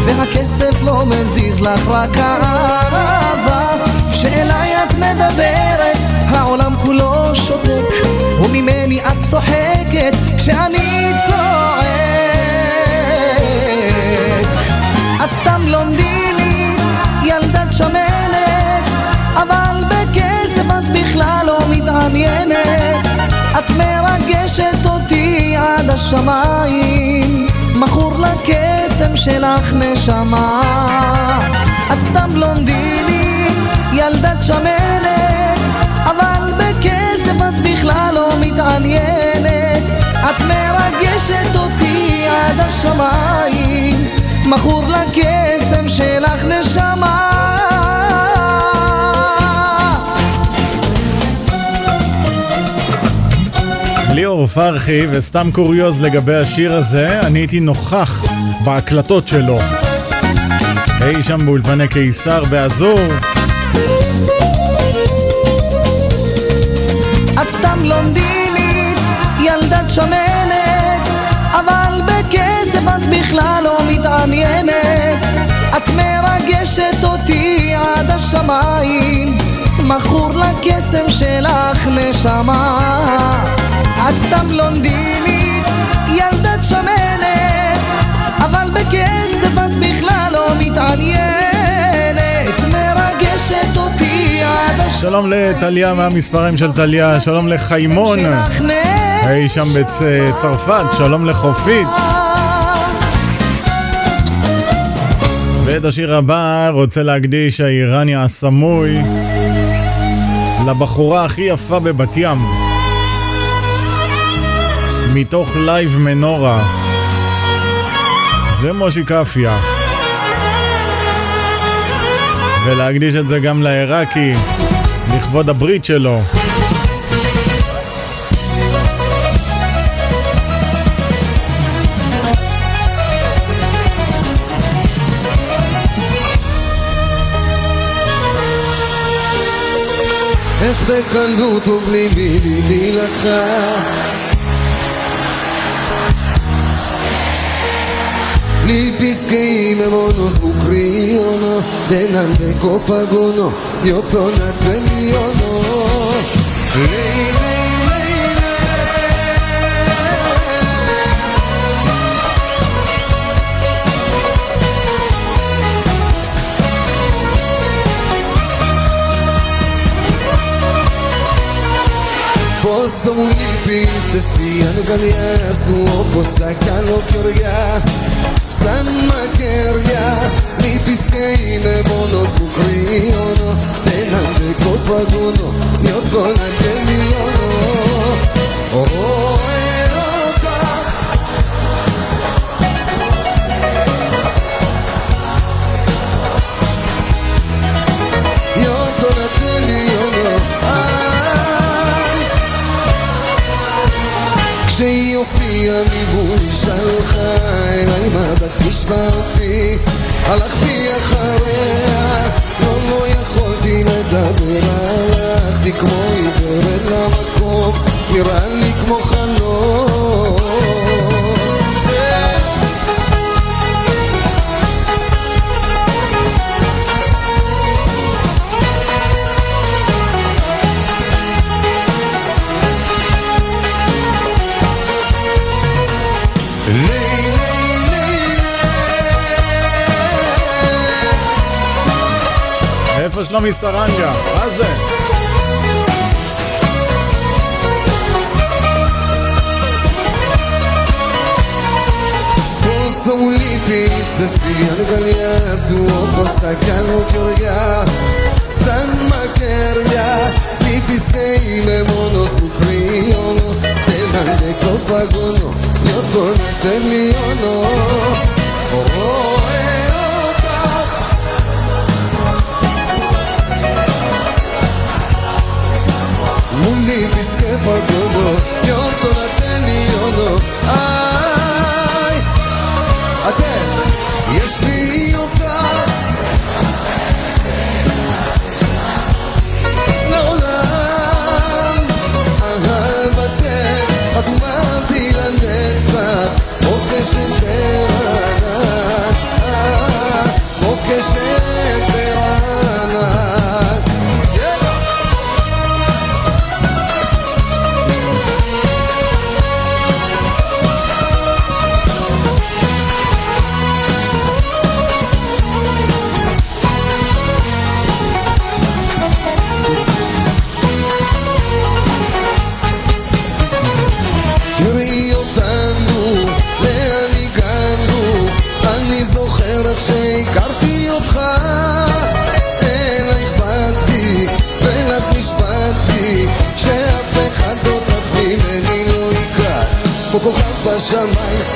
והכסף לא מזיז לך רק האהבה. כשאליי את מדברת, העולם שותק, וממני את צוחקת כשאני צועק. את סתם בלונדינית, ילדת שמנת, אבל בכסף את בכלל לא מתעניינת. את מרגשת אותי עד השמיים, מכור לקסם שלך נשמה. את סתם בלונדינית, ילדת שמנת, מתעניינת, את מרגשת אותי עד השמיים, מכור לקסם שלך נשמה. ליאור פרחי, וסתם קוריוז לגבי השיר הזה, אני הייתי נוכח בהקלטות שלו. אי שם באולפני קיסר באזור. את סתם לונדין שמנת, אבל בכסף את בכלל לא מתעניינת. את מרגשת אותי עד השמיים, מכור לקסם שלך נשמה. את סתם בלונדינית, ילדת שמנת, אבל בכסף את בכלל לא מתעניינת. מרגשת אותי עד השמיים. שלום לטליה מהמספרים של טליה, שלום לחיימון, אי שם בצרפת, שלום לחופית. ואת השיר הבא רוצה להקדיש האיראני הסמוי לבחורה הכי יפה בבת ים. מתוך לייב מנורה. זה מושי קפיה. ולהקדיש את זה גם לעיראקי, לכבוד הברית שלו. איך בקלות ובלי Li pischi me mono sbucriono Denante copagono Io tonate miono Lei, Όσο μου λείπεις εσύ αγκαλιά σου όπως τα καλοκαιριά Σαν μακεριά λείπεις και είμαι μόνος που κρύωνω. Δεν αντέχω παγώνω, νιώθω να καίνω הופיעה מבול שלך אליי מבט נשברתי. הלכתי אחריה לא, לא יכולתי לדבר הלכתי כמו עיוורת למקום נראה לי כמו חלום שלומי סרנגה? מה זה? Posso un lipi se stiano galia su oposta calo chiorga San makerga lipi skeime monos bukriono Denande copagono io conate miono Oh, erota foi tudo כוכב בשמיים,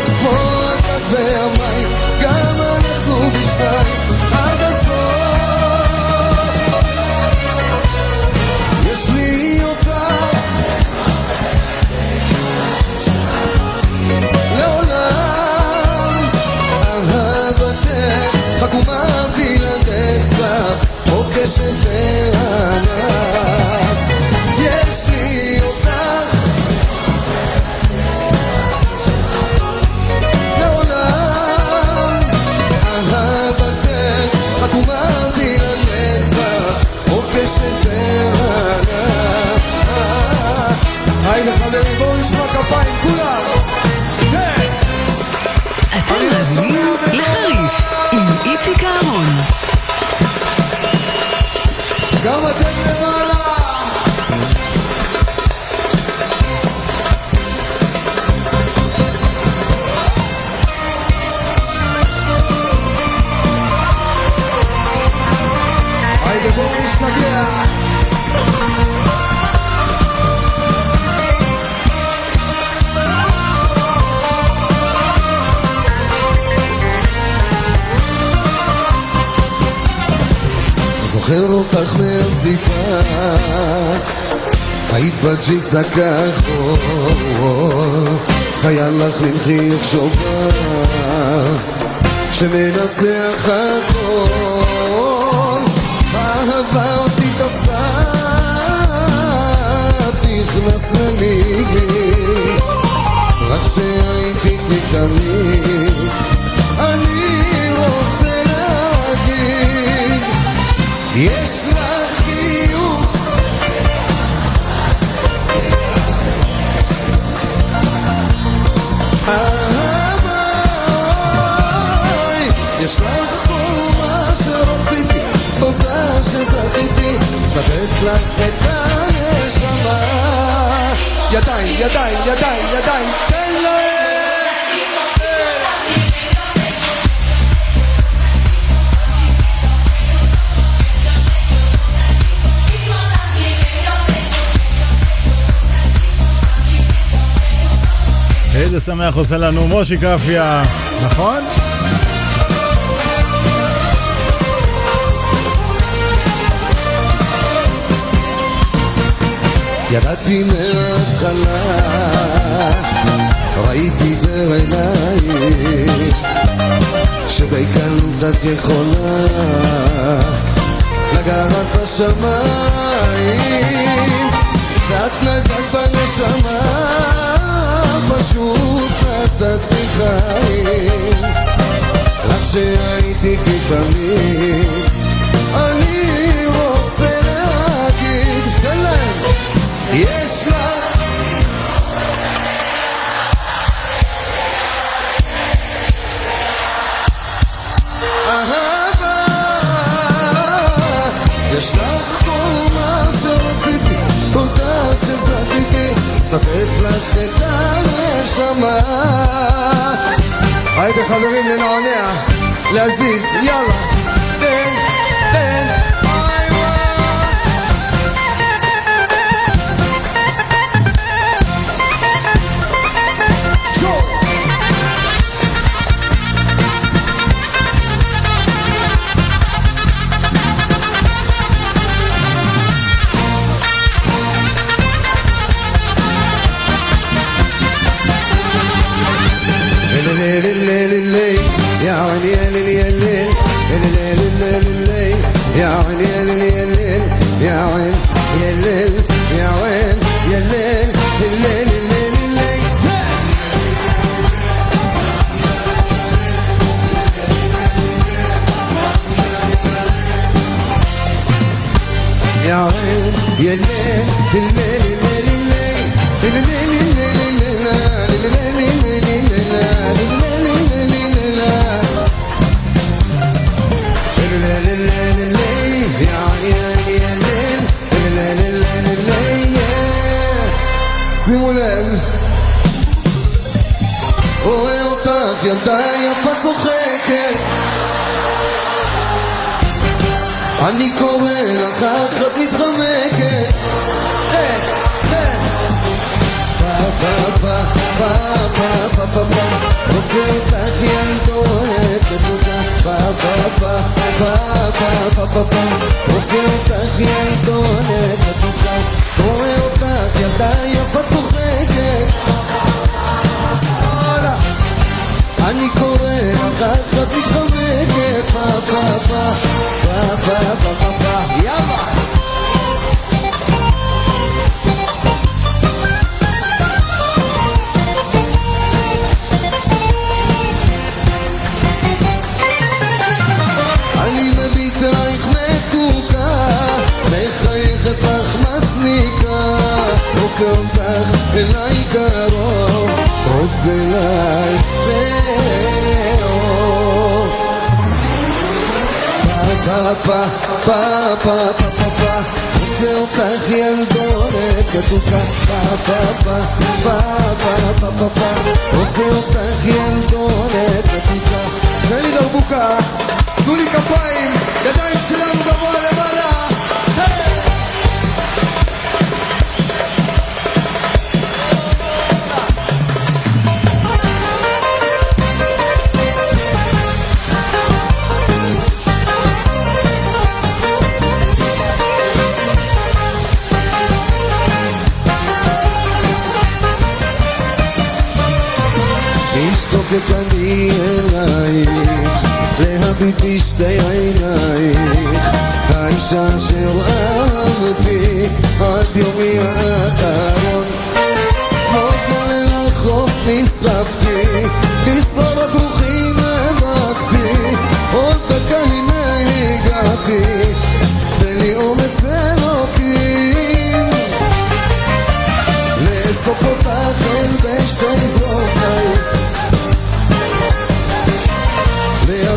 שמנצח כך עושה לנו מושיק אפיה, נכון? ידעתי מההתחלה, ראיתי בעינייך שבקלות את יכולה לגעת בשמיים. ואת נגעת בנשמה. ידעתי חיים, רק שראיתי כתמיד. אני רוצה להגיד, תן להם, יש לה... אהבה, יש לך כל מה שרציתי, כל מה שזכיתי, לתת לך את הלב. הנשמה. היידה חברים, ננענע, להזיז, יאללה, תן.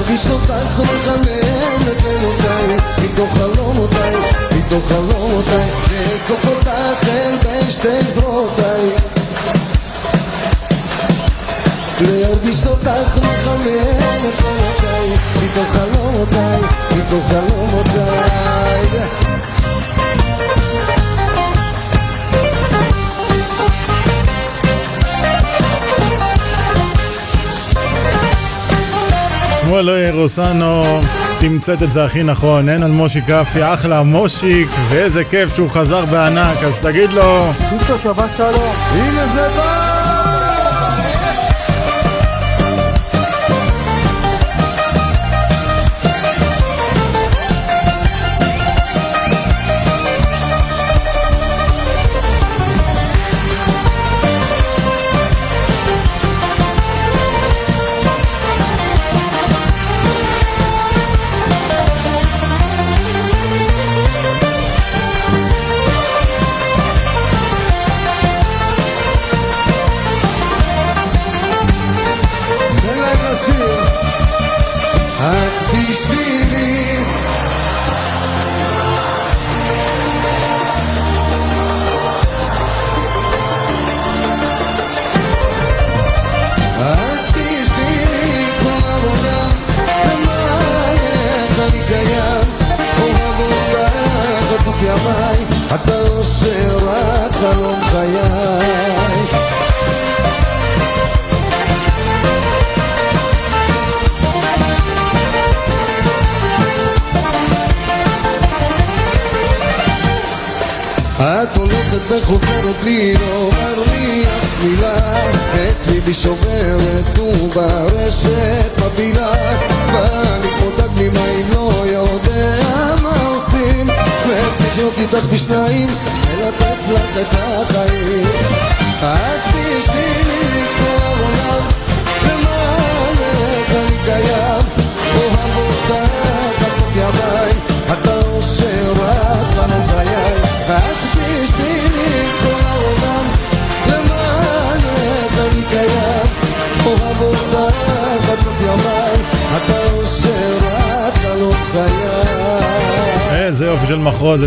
מרגיש אותך מחמם לבנותיי, מתוך חלומותיי, מתוך חלומותיי, ואסוף אותך אל בין שתי זרועותיי. להרגיש אותך מחמם לבנותיי, מתוך חלומותיי, מתוך חלומותיי. שמואל לא רוסנו תמצאת את זה הכי נכון, אין על מושיק כפי, אחלה מושיק, ואיזה כיף שהוא חזר בענק, אז תגיד לו... שבת שלום. הנה זה בא!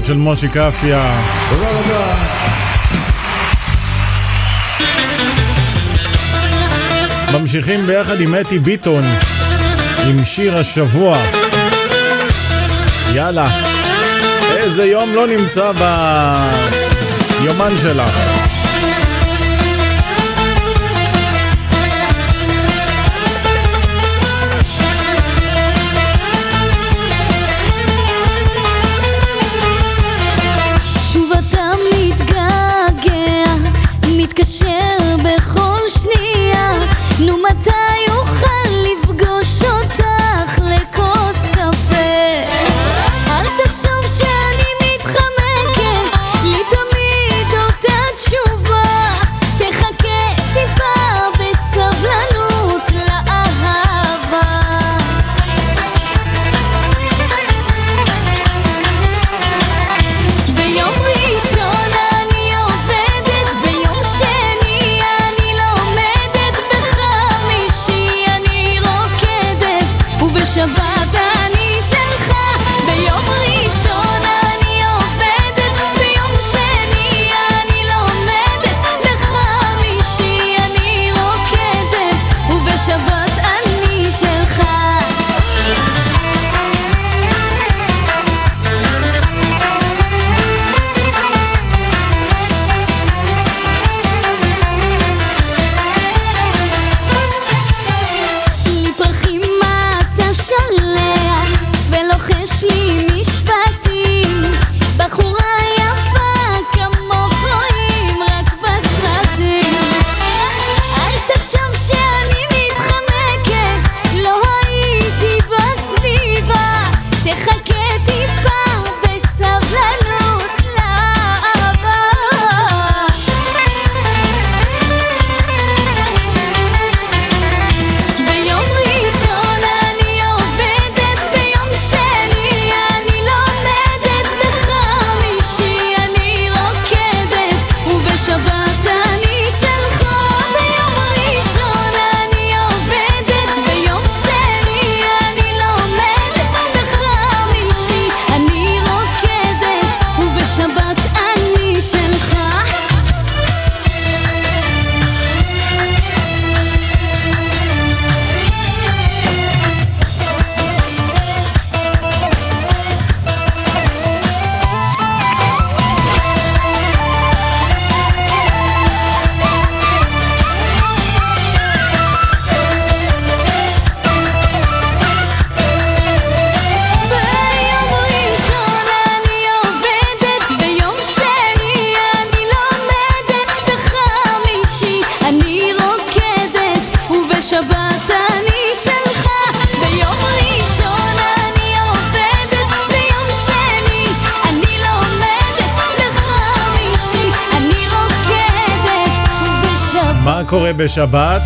הזאת של מושי קאפיה. תודה רבה. ממשיכים ביחד עם אתי ביטון, עם שיר השבוע. יאללה, איזה יום לא נמצא ביומן שלך. Shabbat. בשבת.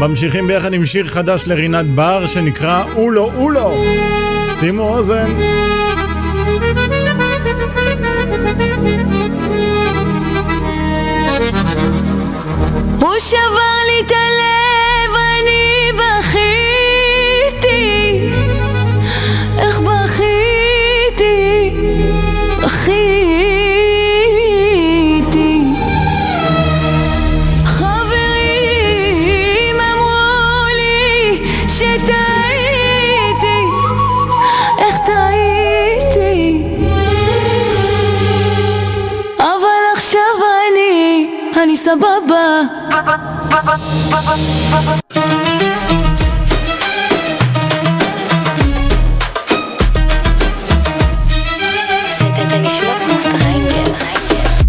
ממשיכים ביחד עם שיר חדש לרינת בר שנקרא אולו אולו. שימו אוזן. הוא שבר לי את הלב,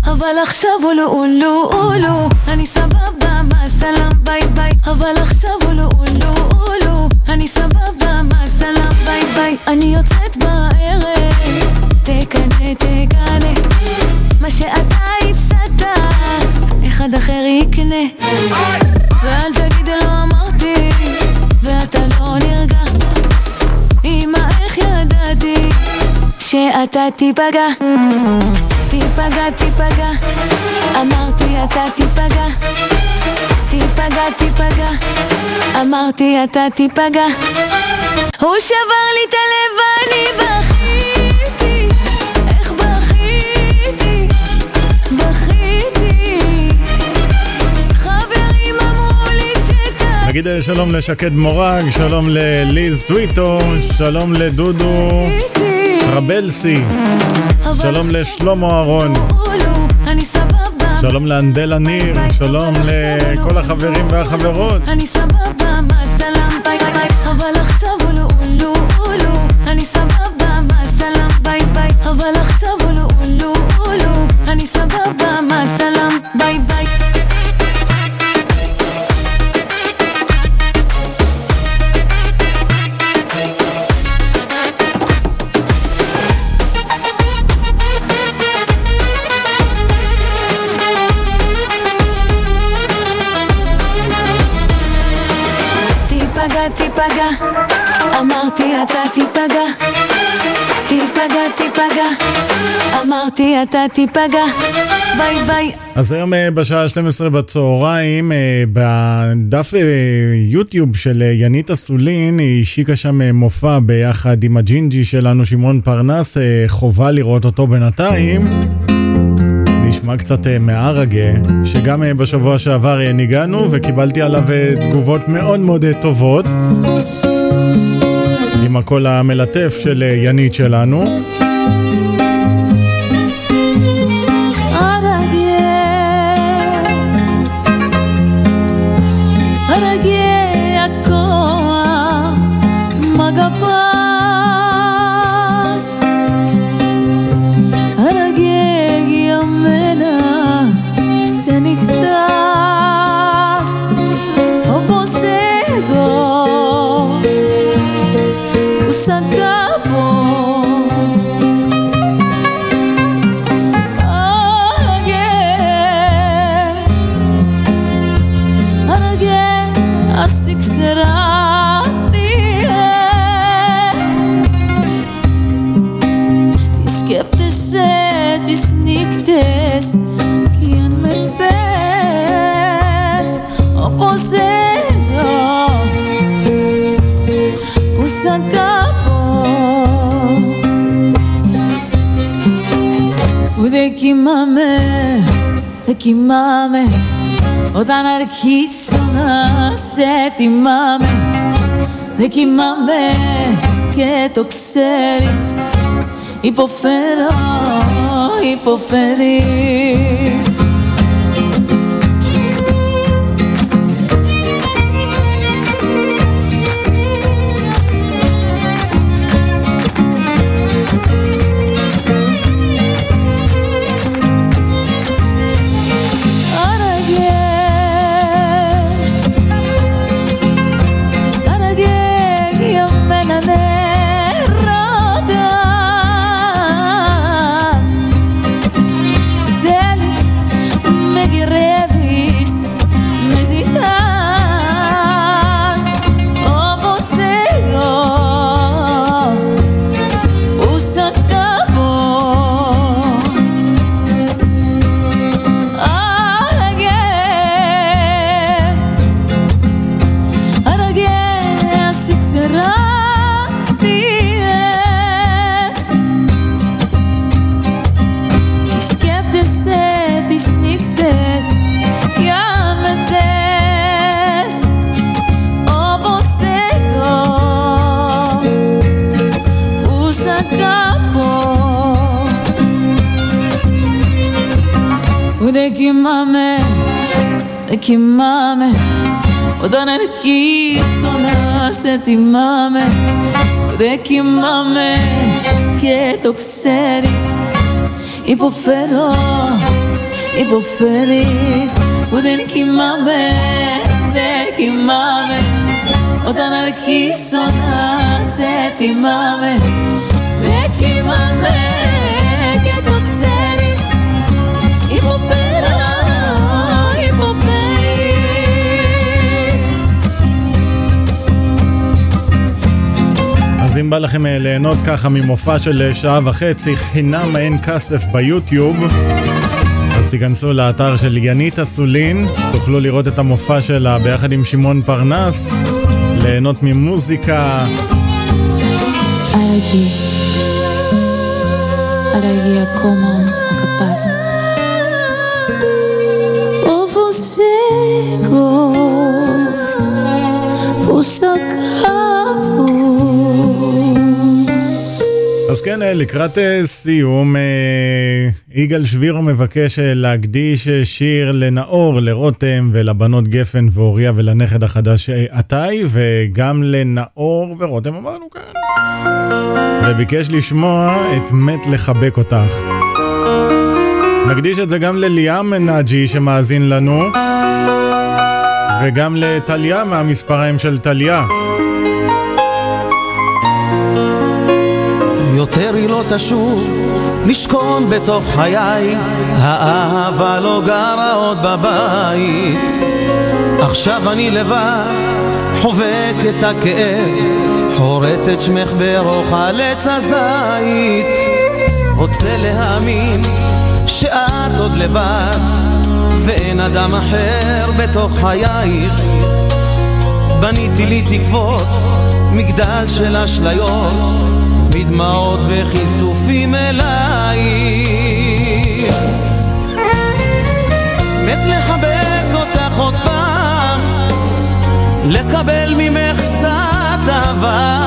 אבל עכשיו אולו אולו אולו שאתה תיפגע. תיפגע, תיפגע, אמרתי אתה תיפגע, תיפגע, תיפגע, אמרתי אתה תיפגע. הוא שבר לי את הלב ואני בכיתי, איך בכיתי, בכיתי. חברים אמרו לי שאתה... נגיד אה, שלום לשקד מורג, שלום לליז טוויטו, שלום לדודו רבלסי, שלום לשלמה אהרון, אני שלום לאנדלה ניר, שלום לכל החברים והחברות. אני סבבה, מה סלאם ביי ביי אבל עכשיו אולו אולו אולו אני ביי ביי. אבל אולו אולו אולו אני סבבה, מה סלאם תיפגע, אמרתי אתה תיפגע. תיפגע, תיפגע, אמרתי אתה תיפגע. ביי ביי. אז היום אה, בשעה 12 בצהריים, אה, בדף אה, יוטיוב של ינית אסולין, היא השיקה שם מופע ביחד עם הג'ינג'י שלנו, שמעון פרנס, חובה לראות אותו בינתיים. נשמע קצת אה, מהרגה, שגם אה, בשבוע שעבר אה, ניגענו וקיבלתי עליו תגובות מאוד מאוד טובות. עם הקול המלטף של ינית שלנו. Κοιμάμαι. Όταν αρχίσω να σε θυμάμαι Δεν κοιμάμαι και το ξέρεις. Υποφέρω, υποφέρεις de que mame, de que mame Όταν αρχίσω να σε θυμάμαι Δεν κοιμάμαι και το ξέρεις. Υποφέρω, υποφέρεις Που δεν κοιμάμαι, δεν κοιμάμαι. Όταν αρχίσω να σε θυμάμαι Δεν κοιμάμαι אז אם בא לכם אה, ליהנות ככה ממופע של אה, שעה וחצי, חינם אין כסף ביוטיוב, אז תיכנסו לאתר של ינית אסולין, תוכלו לראות את המופע שלה ביחד עם שמעון פרנס, ליהנות ממוזיקה. Aquí, para guía אז כן, אה, לקראת אה, סיום, אה, יגאל שבירו מבקש להקדיש שיר לנאור, לרותם ולבנות גפן ואוריה ולנכד החדש עתאי, וגם לנאור ורותם אמרנו כאן. וביקש לשמוע את מת לחבק אותך. נקדיש את זה גם לליאם נאג'י שמאזין לנו, וגם לטליה מהמספריים של טליה. יותר היא לא תשוב לשכון בתוך חיי, האהבה לא גרה עוד בבית. עכשיו אני לבד, חובק את הכאב, חורט את שמך ברוך על עץ הזית. רוצה להאמין שאת עוד לבד, ואין אדם אחר בתוך חייך. בניתי לי תקוות, מגדל של אשליות, מדמעות וכיסופים אלייך. מת לחבק אותך עוד פעם, לקבל ממך קצת אהבה.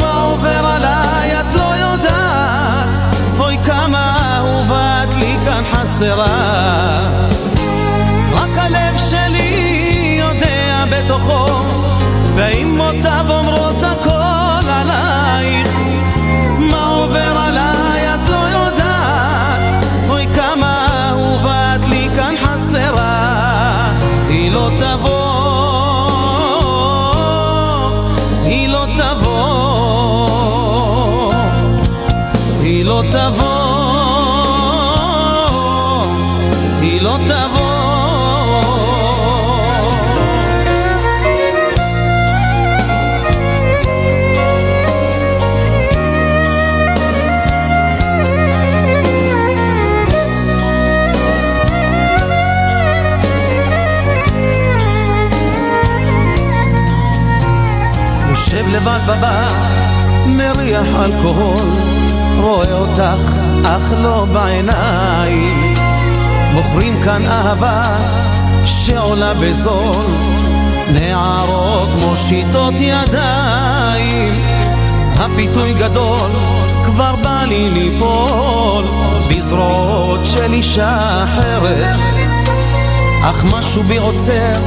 מה עובר עליי את לא יודעת, אוי כמה אהובה את לי כאן חסרה. לא תבוא, היא לא תבוא. יושב לבד בבר, מריח אלכוהול, רואה אותך, אך לא בעיניים. מוכרים כאן אהבה שעולה בזול, נערות מושיטות ידיים. הפיתוי גדול, כבר בא לי ליפול, בזרועות של אישה אחרת. אך משהו בי עוצר,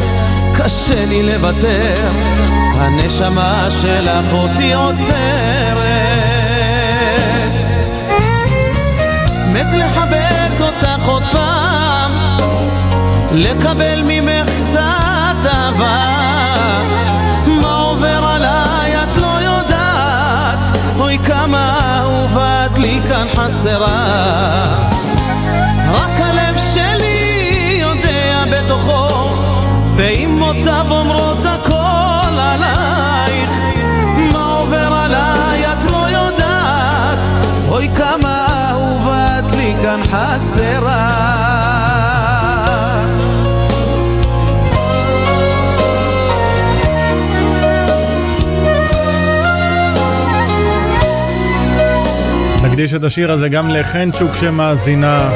קשה לי לוותר, הנשמה שלך אותי עוצרת. לחבק אותך עוד פעם, לקבל ממך קצת אהבה. מה עובר עליי את לא יודעת, אוי כמה אהובה את לי כאן חסרה. רק הלב שלי יודע בתוכו, ואימותיו אומרות הכל עלייך. מה עובר עליי את לא יודעת, אוי כמה כאן חסרה. נקדיש את השיר הזה גם לחנצ'וק שמאזינה.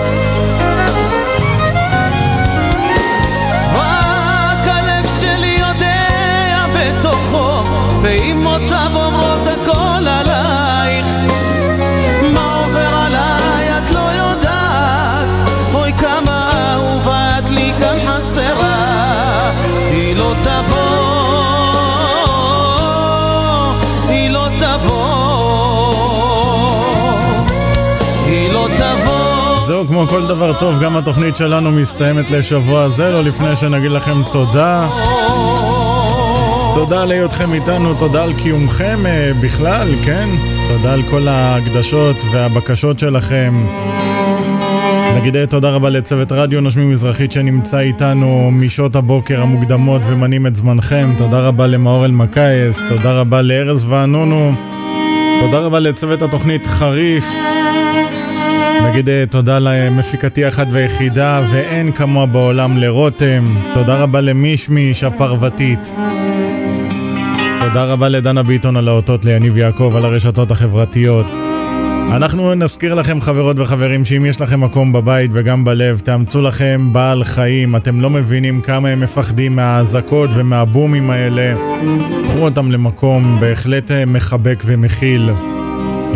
זהו, כמו כל דבר טוב, גם התוכנית שלנו מסתיימת לשבוע זה, לא לפני שנגיד לכם תודה. תודה על היותכם איתנו, תודה על קיומכם אה, בכלל, כן? תודה על כל ההקדשות והבקשות שלכם. נגיד אה, תודה רבה לצוות רדיו נושמים מזרחית שנמצא איתנו משעות הבוקר המוקדמות ומנים את זמנכם. תודה רבה למאור אלמקייס, תודה רבה לארז וענונו. תודה רבה לצוות התוכנית חריף. נגיד אה, תודה למפיקתי האחת והיחידה ואין כמוה בעולם לרותם. תודה רבה למישמיש הפרוותית. תודה רבה לדנה ביטון על האותות, ליניב יעקב על הרשתות החברתיות. אנחנו נזכיר לכם חברות וחברים שאם יש לכם מקום בבית וגם בלב, תאמצו לכם בעל חיים, אתם לא מבינים כמה הם מפחדים מהאזעקות ומהבומים האלה. קחו אותם למקום בהחלט אה, מחבק ומכיל.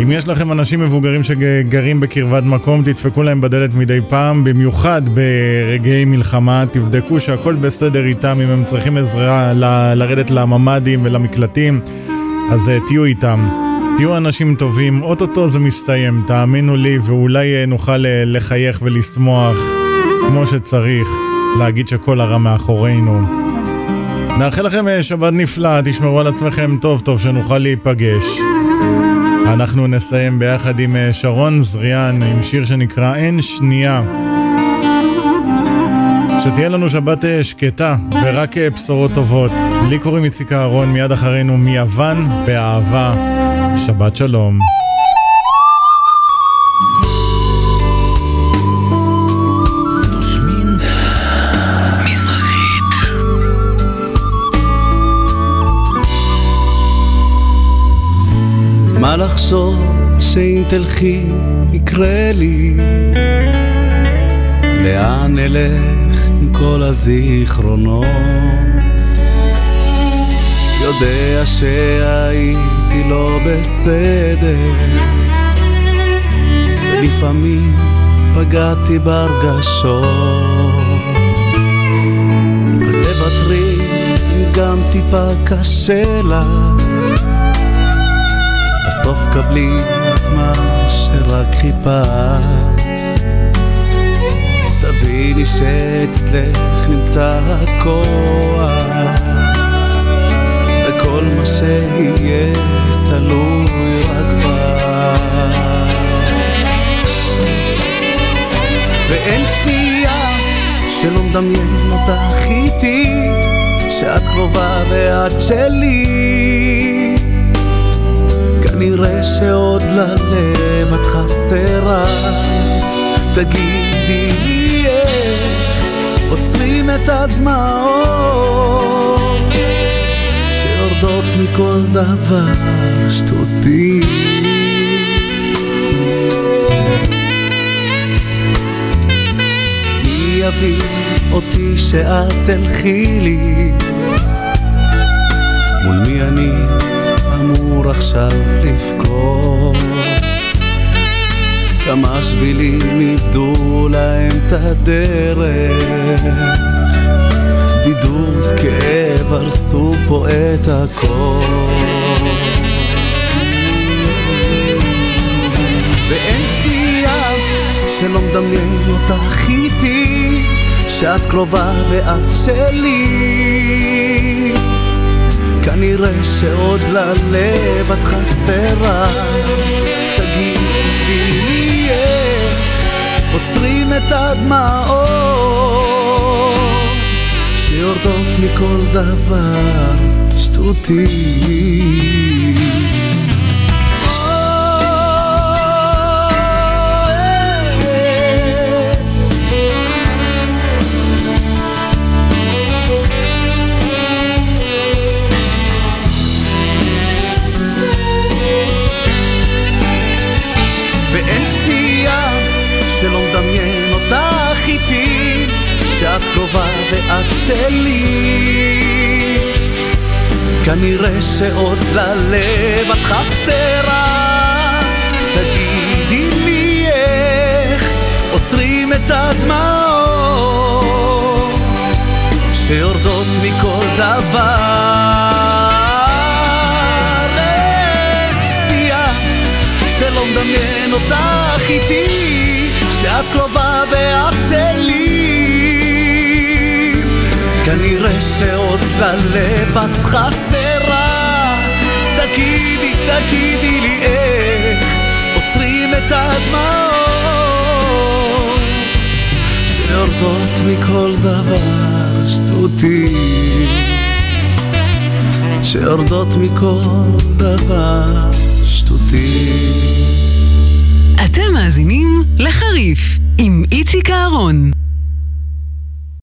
אם יש לכם אנשים מבוגרים שגרים בקרבת מקום, תדפקו להם בדלת מדי פעם, במיוחד ברגעי מלחמה, תבדקו שהכל בסדר איתם, אם הם צריכים עזרה ל- לרדת לממ"דים ולמקלטים, אז uh, תהיו איתם. תהיו אנשים טובים, אוטוטו זה מסתיים, תאמינו לי, ואולי uh, נוכל uh, לחייך ולשמוח כמו שצריך, להגיד שכל הרע מאחורינו. נאחל לכם שבת נפלאה, תשמרו על עצמכם טוב טוב, שנוכל להיפגש. אנחנו נסיים ביחד עם אה, שרון זריאן, עם שיר שנקרא אין שנייה. שתהיה לנו שבת אה, שקטה ורק אה, בשורות טובות. לי קוראים איציק אהרון, מיד אחרינו מיוון, באהבה. שבת שלום. לחשוב שאם תלכי יקרה לי? לאן אלך עם כל הזיכרונות? יודע שהייתי לא בסדר ולפעמים פגעתי בהרגשות אל תוותרי אם גם טיפה קשה לך בסוף קבלי את מה שרק חיפשת. תביני שאצלך נמצא הכוח וכל מה שיהיה תלוי רק בך. ואין שנייה שלא מדמיין אותך איתי שאת קרובה ואת שלי כנראה שעוד ללב את חסרה. תגידי איך עוצרים את הדמעות שיורדות מכל דבר שטותי. אותי שאת תלכי לי. מול מי אני אמור עכשיו לבכור. כמה שבילים איבדו להם את הדרך. בדידות, כאב, הרסו פה את הכל. ואין שנייה שלא מדמיין אותך איתי שאת קרובה ואת שלי כנראה שעוד ללב את חסרה. תגידי לי איך עוצרים את הדמעות שיורדות מכל דבר שטותי ואת שלי. כנראה שעוד ללב את חסרה. תגידי לי איך עוצרים את הדמעות שיורדות מכל דבר. אין שנייה שלא מדמיין אותך איתי שאת קרובה ואת שלי כנראה שעוד ללב את חסרה תגידי, תגידי לי איך עוצרים את הדמעות שיורדות מכל דבר שטותי. שיורדות מכל דבר שטותי. אתם מאזינים לחריף עם איציק אהרון.